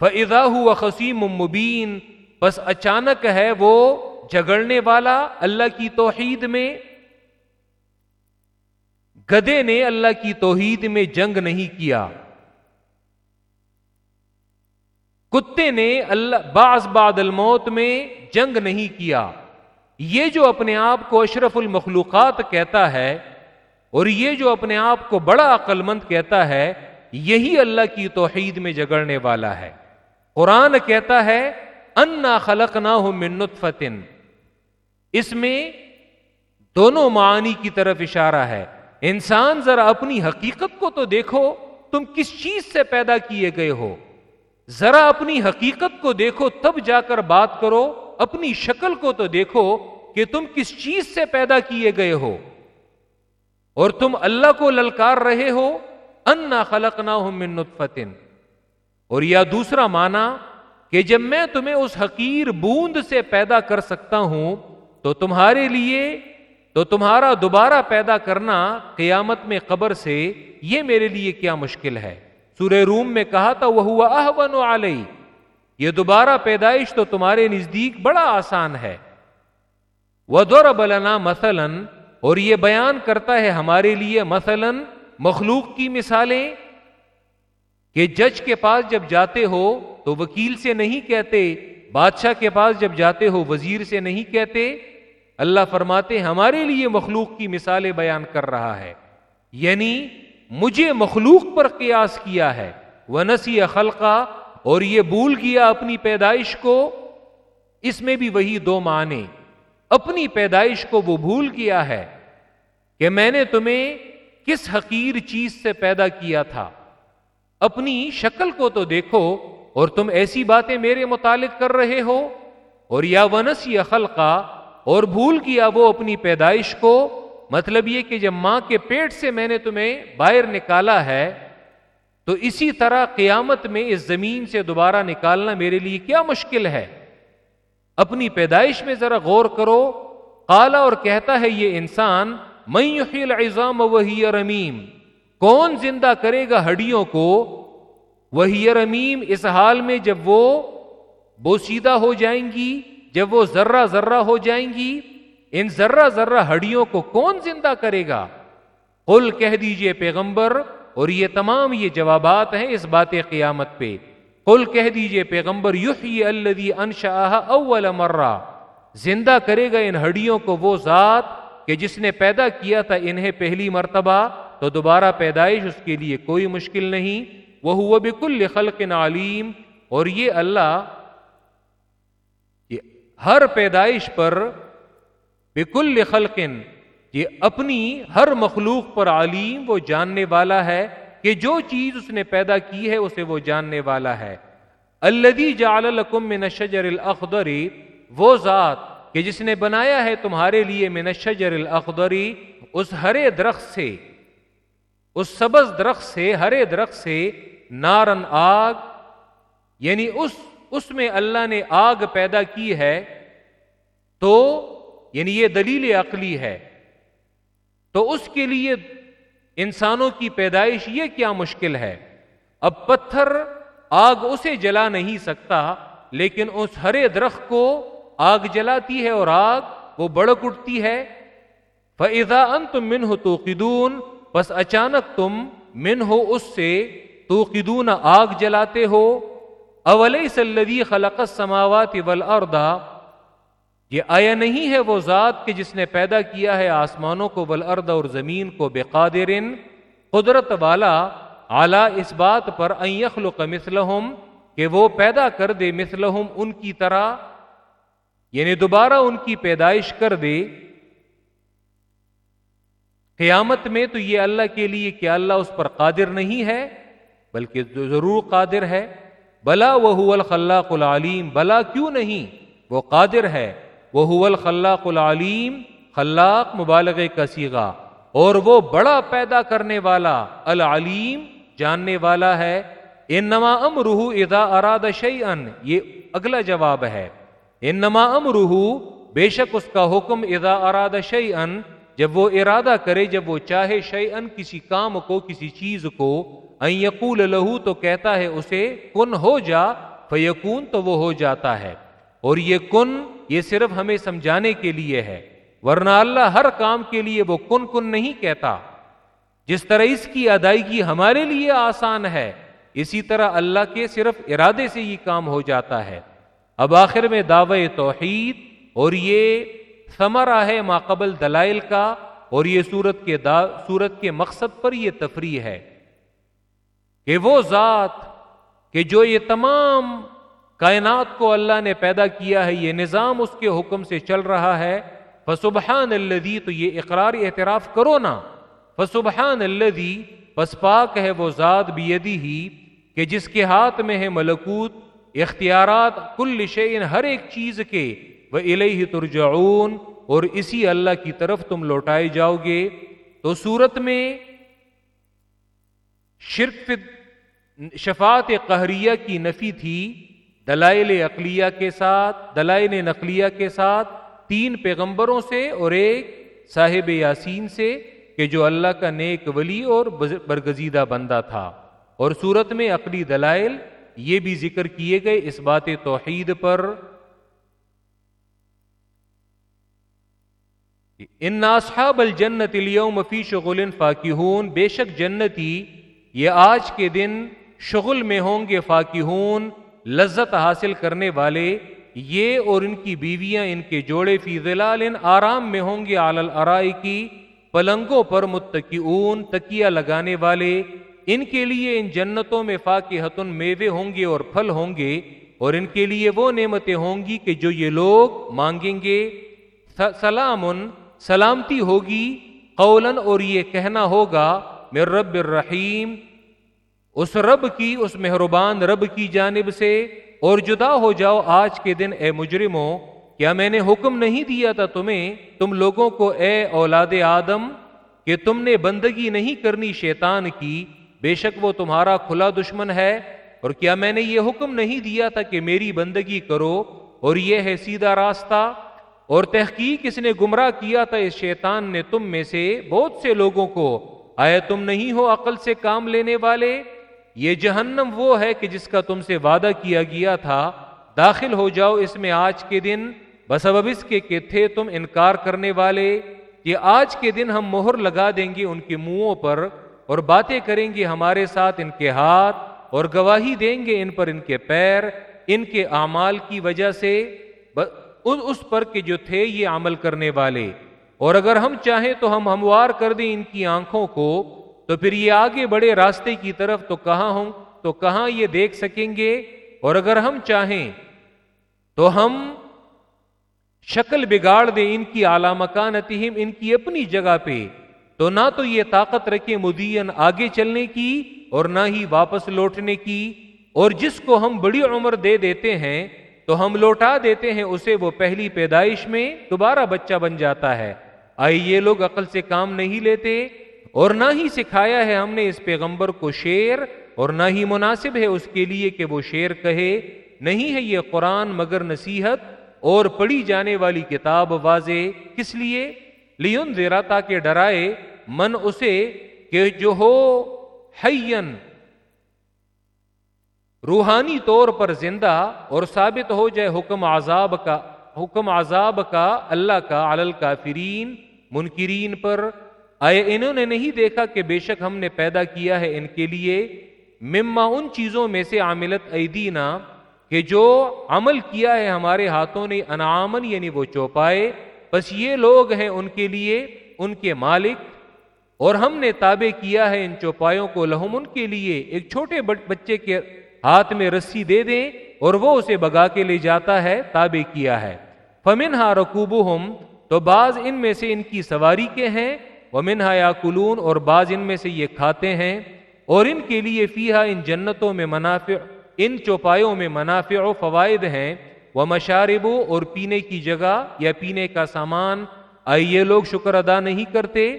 فضا ہوا خسیم مبین بس اچانک ہے وہ جگڑنے والا اللہ کی توحید میں؟ گدے نے اللہ کی توحید میں جنگ نہیں کیا؟ کتے نے اللہ باز باد الموت میں جنگ نہیں کیا۔ یہ جو اپنے آپ کو اشرف المخلوقات کہتا ہے اور یہ جو اپنے آپ کو بڑا عقل مند کہتا ہے، یہی اللہ کی توحید میں جگڑنے والا ہے۔ قرآن کہتا ہے، انا خلق نہ ہو منت فتن اس میں دونوں معانی کی طرف اشارہ ہے۔ انسان ذرا اپنی حقیقت کو تو دیکھو، تم کس چیز سے پیدا کیے گئے ہو؟ ذرا اپنی حقیقت کو دیکھو، تب جا کر بات کرو، اپنی شکل کو تو دیکھو کہ تم کس چیز سے پیدا کیے گئے ہو۔ اور تم اللہ کو للکار رہے ہو، انا خلق نہ ہو منفتن اور یا دوسرا معنی کہ جب میں تمہیں اس حقیر بوند سے پیدا کر سکتا ہوں، تو تمہارے لیے تو تمہارا دوبارہ پیدا کرنا قیامت میں قبر سے یہ میرے لیے کیا مشکل ہے؟ سورہ روم میں کہا تھا وہ ہوا احبن علیہ یہ دوبارہ پیدائش تو تمہارے نزدیک بڑا آسان ہے۔ وہ دور بلنا مثلاً، اور یہ بیان کرتا ہے ہمارے لیے مثلاً، مخلوق کی مثالیں۔ کہ جج کے پاس جب جاتے ہو تو وکیل سے نہیں کہتے، بادشاہ کے پاس جب جاتے ہو وزیر سے نہیں کہتے۔ اللہ فرماتے ہمارے لیے مخلوق کی مثالیں بیان کر رہا ہے۔ یعنی مجھے مخلوق پر قیاس کیا ہے۔ وہ نسی خلقہ اور یہ بھول گیا اپنی پیدائش کو۔ اس میں بھی وہی دو معنی۔ اپنی پیدائش کو وہ بھول گیا ہے کہ میں نے تمہیں کس حقیر چیز سے پیدا کیا تھا۔ اپنی شکل کو تو دیکھو، اور تم ایسی باتیں میرے متعلق کر رہے ہو۔ اور یا ونس یا خلقہ اور بھول کیا وہ اپنی پیدائش کو؟ مطلب یہ کہ جب ماں کے پیٹ سے میں نے تمہیں باہر نکالا ہے، تو اسی طرح قیامت میں اس زمین سے دوبارہ نکالنا میرے لیے کیا مشکل ہے؟ اپنی پیدائش میں ذرا غور کرو۔ کالا اور کہتا ہے یہ انسان میں وہی رمیم کون زندہ کرے گا ہڈیوں کو؟ وہی رمیم اس حال میں جب وہ بوسیدہ ہو جائیں گی۔ جب وہ ذرہ ذرہ ہو جائیں گی، ان ذرہ ذرہ ہڈیوں کو کون زندہ کرے گا؟ قل کہہ دیجیے پیغمبر، اور یہ تمام یہ جوابات ہیں اس بات قیامت پہ۔ قل کہہ دیجیے پیغمبر، یحیی الذی انشاء اول مرہ۔ زندہ کرے گا ان ہڈیوں کو وہ ذات کہ جس نے پیدا کیا تھا انہیں پہلی مرتبہ، تو دوبارہ پیدائش اس کے لیے کوئی مشکل نہیں۔ وہ ہوا بکل خلق علیم۔ اور یہ اللہ ہر پیدائش پر بکل خلقن یہ اپنی ہر مخلوق پر علیم وہ جاننے والا ہے کہ جو چیز اس نے پیدا کی ہے اسے وہ جاننے والا ہے۔ الدی جال من الشجر الاخضر وہ ذات کہ جس نے بنایا ہے تمہارے لیے من الشجر الاخضر اس ہرے درخت سے، اس سبز درخت سے، ہرے درخت سے، نارن آگ یعنی اس اس میں اللہ نے آگ پیدا کی ہے تو یعنی یہ دلیل عقلی ہے، تو اس کے لیے انسانوں کی پیدائش یہ کیا مشکل ہے؟ اب پتھر آگ اسے جلا نہیں سکتا، لیکن اس ہرے درخت کو آگ جلاتی ہے اور آگ وہ بڑک اٹھتی ہے۔ فضا ان تم من ہو تو قدون بس اچانک تم من ہو اس سے تو قدون آگ جلاتے ہو۔ اول سلدی خلق سماوات ولدا یہ آیا نہیں ہے وہ ذات کہ جس نے پیدا کیا ہے آسمانوں کو ولرد اور زمین کو بے قادر قدرت والا، اعلی اس بات پر یخلق مثلہم کہ وہ پیدا کر دے مثلہم ان کی طرح یعنی دوبارہ ان کی پیدائش کر دے۔ قیامت میں تو یہ اللہ کے لیے کہ اللہ اس پر قادر نہیں ہے، بلکہ ضرور قادر ہے۔ بلا وہ الخلاق العلیم، بلا کیوں نہیں؟ وہ قادر ہے۔ وہ الخلاق العلیم، خلاق مبالغ کا سیگا اور وہ بڑا پیدا کرنے والا، العلیم، جاننے والا ہے۔ ان نما ام روح ادا اراد شعی ان یہ اگلا جواب ہے۔ ان نما بے شک اس کا حکم ادا اراد شعی ان جب وہ ارادہ کرے، جب وہ چاہے شعی ان کسی کام کو، کسی چیز کو یقول لہو تو کہتا ہے اسے، کن ہو جا؟ فیقون تو وہ ہو جاتا ہے۔ اور یہ کن، یہ صرف ہمیں سمجھانے کے لیے ہے، ورنہ اللہ ہر کام کے لیے وہ کن کن نہیں کہتا۔ جس طرح اس کی ادائیگی ہمارے لیے آسان ہے، اسی طرح اللہ کے صرف ارادے سے یہ کام ہو جاتا ہے۔ اب آخر میں دعوی توحید، اور یہ ثمرہ ہے ماقبل دلائل کا، اور یہ سورت کے دا، سورت کے مقصد پر یہ تفریح ہے۔ کہ وہ ذات کہ جو یہ تمام کائنات کو اللہ نے پیدا کیا ہے، یہ نظام اس کے حکم سے چل رہا ہے۔ فسبحان الذی، تو یہ اقرار اعتراف کرو نا۔ فسبحان الذی، پس پاک ہے وہ ذات بیدی ہی، کہ جس کے ہاتھ میں ہے ملکوت، اختیارات کل شعین ہر ایک چیز کے۔ وہ الہ ترجعون، اور اسی اللہ کی طرف تم لوٹائے جاؤ گے۔ تو صورت میں شرک شفاعت قہریہ کی نفی تھی، دلائل اقلیہ کے ساتھ، دلائل نقلیہ کے ساتھ تین پیغمبروں سے اور ایک صاحب یاسین سے کہ جو اللہ کا نیک ولی اور برگزیدہ بندہ تھا۔ اور صورت میں عقلی دلائل یہ بھی ذکر کیے گئے اس بات توحید پر۔ ان اصحاب الجنت اليوم فی شغل فاکہون، بے شک جنتی، یہ آج کے دن شغل میں ہوں گے فاکہون، لذت حاصل کرنے والے، یہ اور ان کی بیویاں، ان کے جوڑے فی ظلال آرام میں ہوں گے ارائی کی پلنگوں پر متقیون تکیہ لگانے والے، ان کے لیے ان جنتوں میں فاقی حتن میوے ہوں گے اور پھل ہوں گے، اور ان کے لیے وہ نعمتیں ہوں گی کہ جو یہ لوگ مانگیں گے۔ سلام سلامتی ہوگی قولن اور یہ کہنا ہوگا میں رب الرحیم اس رب کی، اس مہربان رب کی جانب سے، اور جدا ہو جاؤ آج کے دن اے مجرموں، کیا میں نے حکم نہیں دیا تھا تمہیں؟ تم لوگوں کو اے اولاد آدم، کہ تم نے بندگی نہیں کرنی شیطان کی، بے شک وہ تمہارا کھلا دشمن ہے، اور کیا میں نے یہ حکم نہیں دیا تھا کہ میری بندگی کرو؟ اور یہ ہے سیدھا راستہ، اور تحقیق اس نے گمراہ کیا تھا اس شیطان نے تم میں سے بہت سے لوگوں کو۔ آیا تم نہیں ہو عقل سے کام لینے والے؟ یہ جہنم وہ ہے کہ جس کا تم سے وعدہ کیا گیا تھا، داخل ہو جاؤ اس میں آج کے دن۔ بس اس کے کہ تھے تم انکار کرنے والے کہ آج کے دن ہم مہر لگا دیں گے ان کے منہوں پر اور باتیں کریں گے ہمارے ساتھ ان کے ہاتھ اور گواہی دیں گے ان پر ان کے پیر، ان کے اعمال کی وجہ سے۔ اس پر کہ جو تھے یہ عمل کرنے والے۔ اور اگر ہم چاہیں تو ہم ہموار کر دیں ان کی آنکھوں کو۔ تو پھر یہ آگے بڑے راستے کی طرف تو کہاں ہوں، تو کہاں یہ دیکھ سکیں گے؟ اور اگر ہم چاہیں تو ہم شکل بگاڑ دے ان کی اعلی مکانتہم، ان کی اپنی جگہ پہ۔ تو نہ تو یہ طاقت رکھے مدین آگے چلنے کی اور نہ ہی واپس لوٹنے کی۔ اور جس کو ہم بڑی عمر دے دیتے ہیں، تو ہم لوٹا دیتے ہیں اسے وہ پہلی پیدائش میں دوبارہ بچہ بن جاتا ہے۔ آئی یہ لوگ عقل سے کام نہیں لیتے اور نہ ہی سکھایا ہے ہم نے اس پیغمبر کو شیر اور نہ ہی مناسب ہے اس کے لیے کہ وہ شیر کہے۔ نہیں ہے یہ قرآن مگر نصیحت، اور پڑھی جانے والی کتاب واضح۔ کس لیے؟ لیون زیرا تاکہ ڈرائے من اسے کہ جو ہو حین روحانی طور پر زندہ اور ثابت ہو جائے حکم عذاب کا، حکم عذاب کا، اللہ کا علل کافرین منکرین پر۔ آئے انہوں نے نہیں دیکھا کہ بے شک ہم نے پیدا کیا ہے ان کے لیے، مما ان چیزوں میں سے عاملت ایدینا، کہ جو عمل کیا ہے ہمارے ہاتھوں نے انعامن یعنی وہ چوپائے۔ بس یہ لوگ ہیں ان کے لیے، ان کے مالک۔ اور ہم نے تابع کیا ہے ان چوپایوں کو لہم ان کے لیے۔ ایک چھوٹے بچے کے ہاتھ میں رسی دے دیں اور وہ اسے بگا کے لے جاتا ہے، تابع کیا ہے۔ فمن ہا رقوب تو بعض ان میں سے ان کی سواری کے ہیں۔ وہ منہا یا کلون اور بعض ان میں سے یہ کھاتے ہیں، اور ان کے لیے فیحا ان جنتوں میں منافع، ان چوپایوں میں منافع و فوائد ہیں۔ وہ مشاربو اور پینے کی جگہ یا پینے کا سامان۔ آئیے لوگ شکر ادا نہیں کرتے۔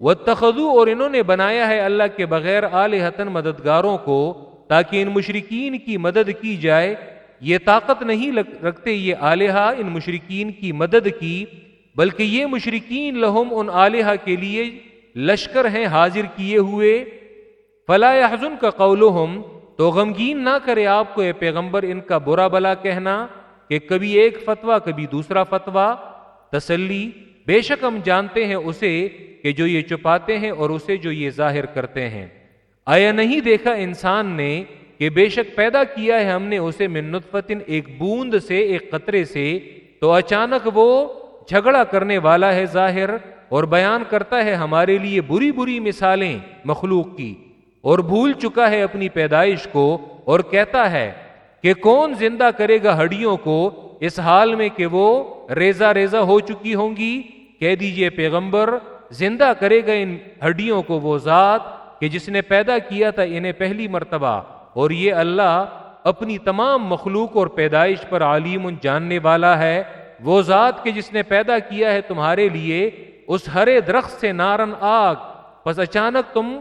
وہ تخدو اور انہوں نے بنایا ہے اللہ کے بغیر آل حتن مددگاروں کو، تاکہ ان مشرقین کی مدد کی جائے۔ یہ طاقت نہیں رکھتے یہ آلیہ ان مشرقین کی مدد کی۔ بلکہ یہ مشرقین لہم ان آلیہ کے لیے لشکر ہیں حاضر کیے ہوئے۔ فلاح حضن کا قول تو غمگین نہ کرے آپ کو اے پیغمبر ان کا برا بلا کہنا کہ کبھی ایک فتوا کبھی دوسرا فتوا تسلی، بے شک ہم جانتے ہیں اسے کہ جو یہ چھپاتے ہیں اور اسے جو یہ ظاہر کرتے ہیں۔ آیا نہیں دیکھا انسان نے کہ بے شک پیدا کیا ہے ہم نے اسے من نطفتن ایک بوند سے، ایک قطرے سے، تو اچانک وہ جھگڑا کرنے والا ہے ظاہر اور بیان کرتا ہے ہمارے لیے بری بری مثالیں مخلوق کی اور بھول چکا ہے اپنی پیدائش کو اور کہتا ہے کہ کون زندہ کرے گا ہڈیوں کو اس حال میں کہ وہ ریزا ریزا ہو چکی ہوں گی؟ کہہ دیجیے پیغمبر، زندہ کرے گا ان ہڈیوں کو وہ ذات کہ جس نے پیدا کیا تھا انہیں پہلی مرتبہ اور یہ اللہ اپنی تمام مخلوق اور پیدائش پر عالیم جاننے والا ہے وہ ذات کے جس نے پیدا کیا ہے تمہارے لیے، اس ہرے درخت سے نارن آگ، بس اچانک تم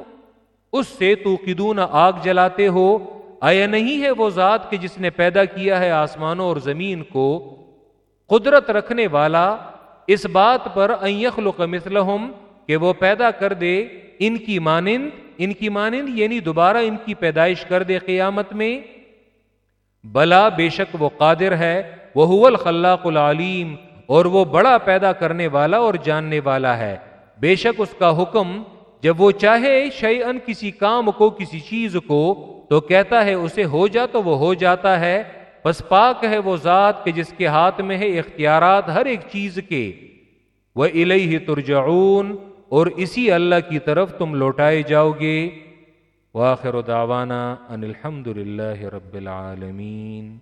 اس سے تو قدون آگ جلاتے ہو۔ آیا نہیں ہے وہ ذات کہ جس نے پیدا کیا ہے آسمانوں اور زمین کو؟ قدرت رکھنے والا اس بات پر ایخلق مثلہم کہ وہ پیدا کر دے ان کی مانند، ان کی مانند یعنی دوبارہ ان کی پیدائش کر دے قیامت میں۔ بلا بے شک وہ قادر ہے۔ وہ الخلاق العلیم، اور وہ بڑا پیدا کرنے والا اور جاننے والا ہے۔ بے شک اس کا حکم، جب وہ چاہے شعی ان کسی کام کو، کسی چیز کو، تو کہتا ہے اسے ہو جا تو وہ ہو جاتا ہے۔ بس پاک ہے وہ ذات کہ جس کے ہاتھ میں ہے اختیارات ہر ایک چیز کے۔ وہ الہ ترجعون، اور اسی اللہ کی طرف تم لوٹائے جاؤ گے۔ واخر دعوانا ان الحمد للہ رب العالمین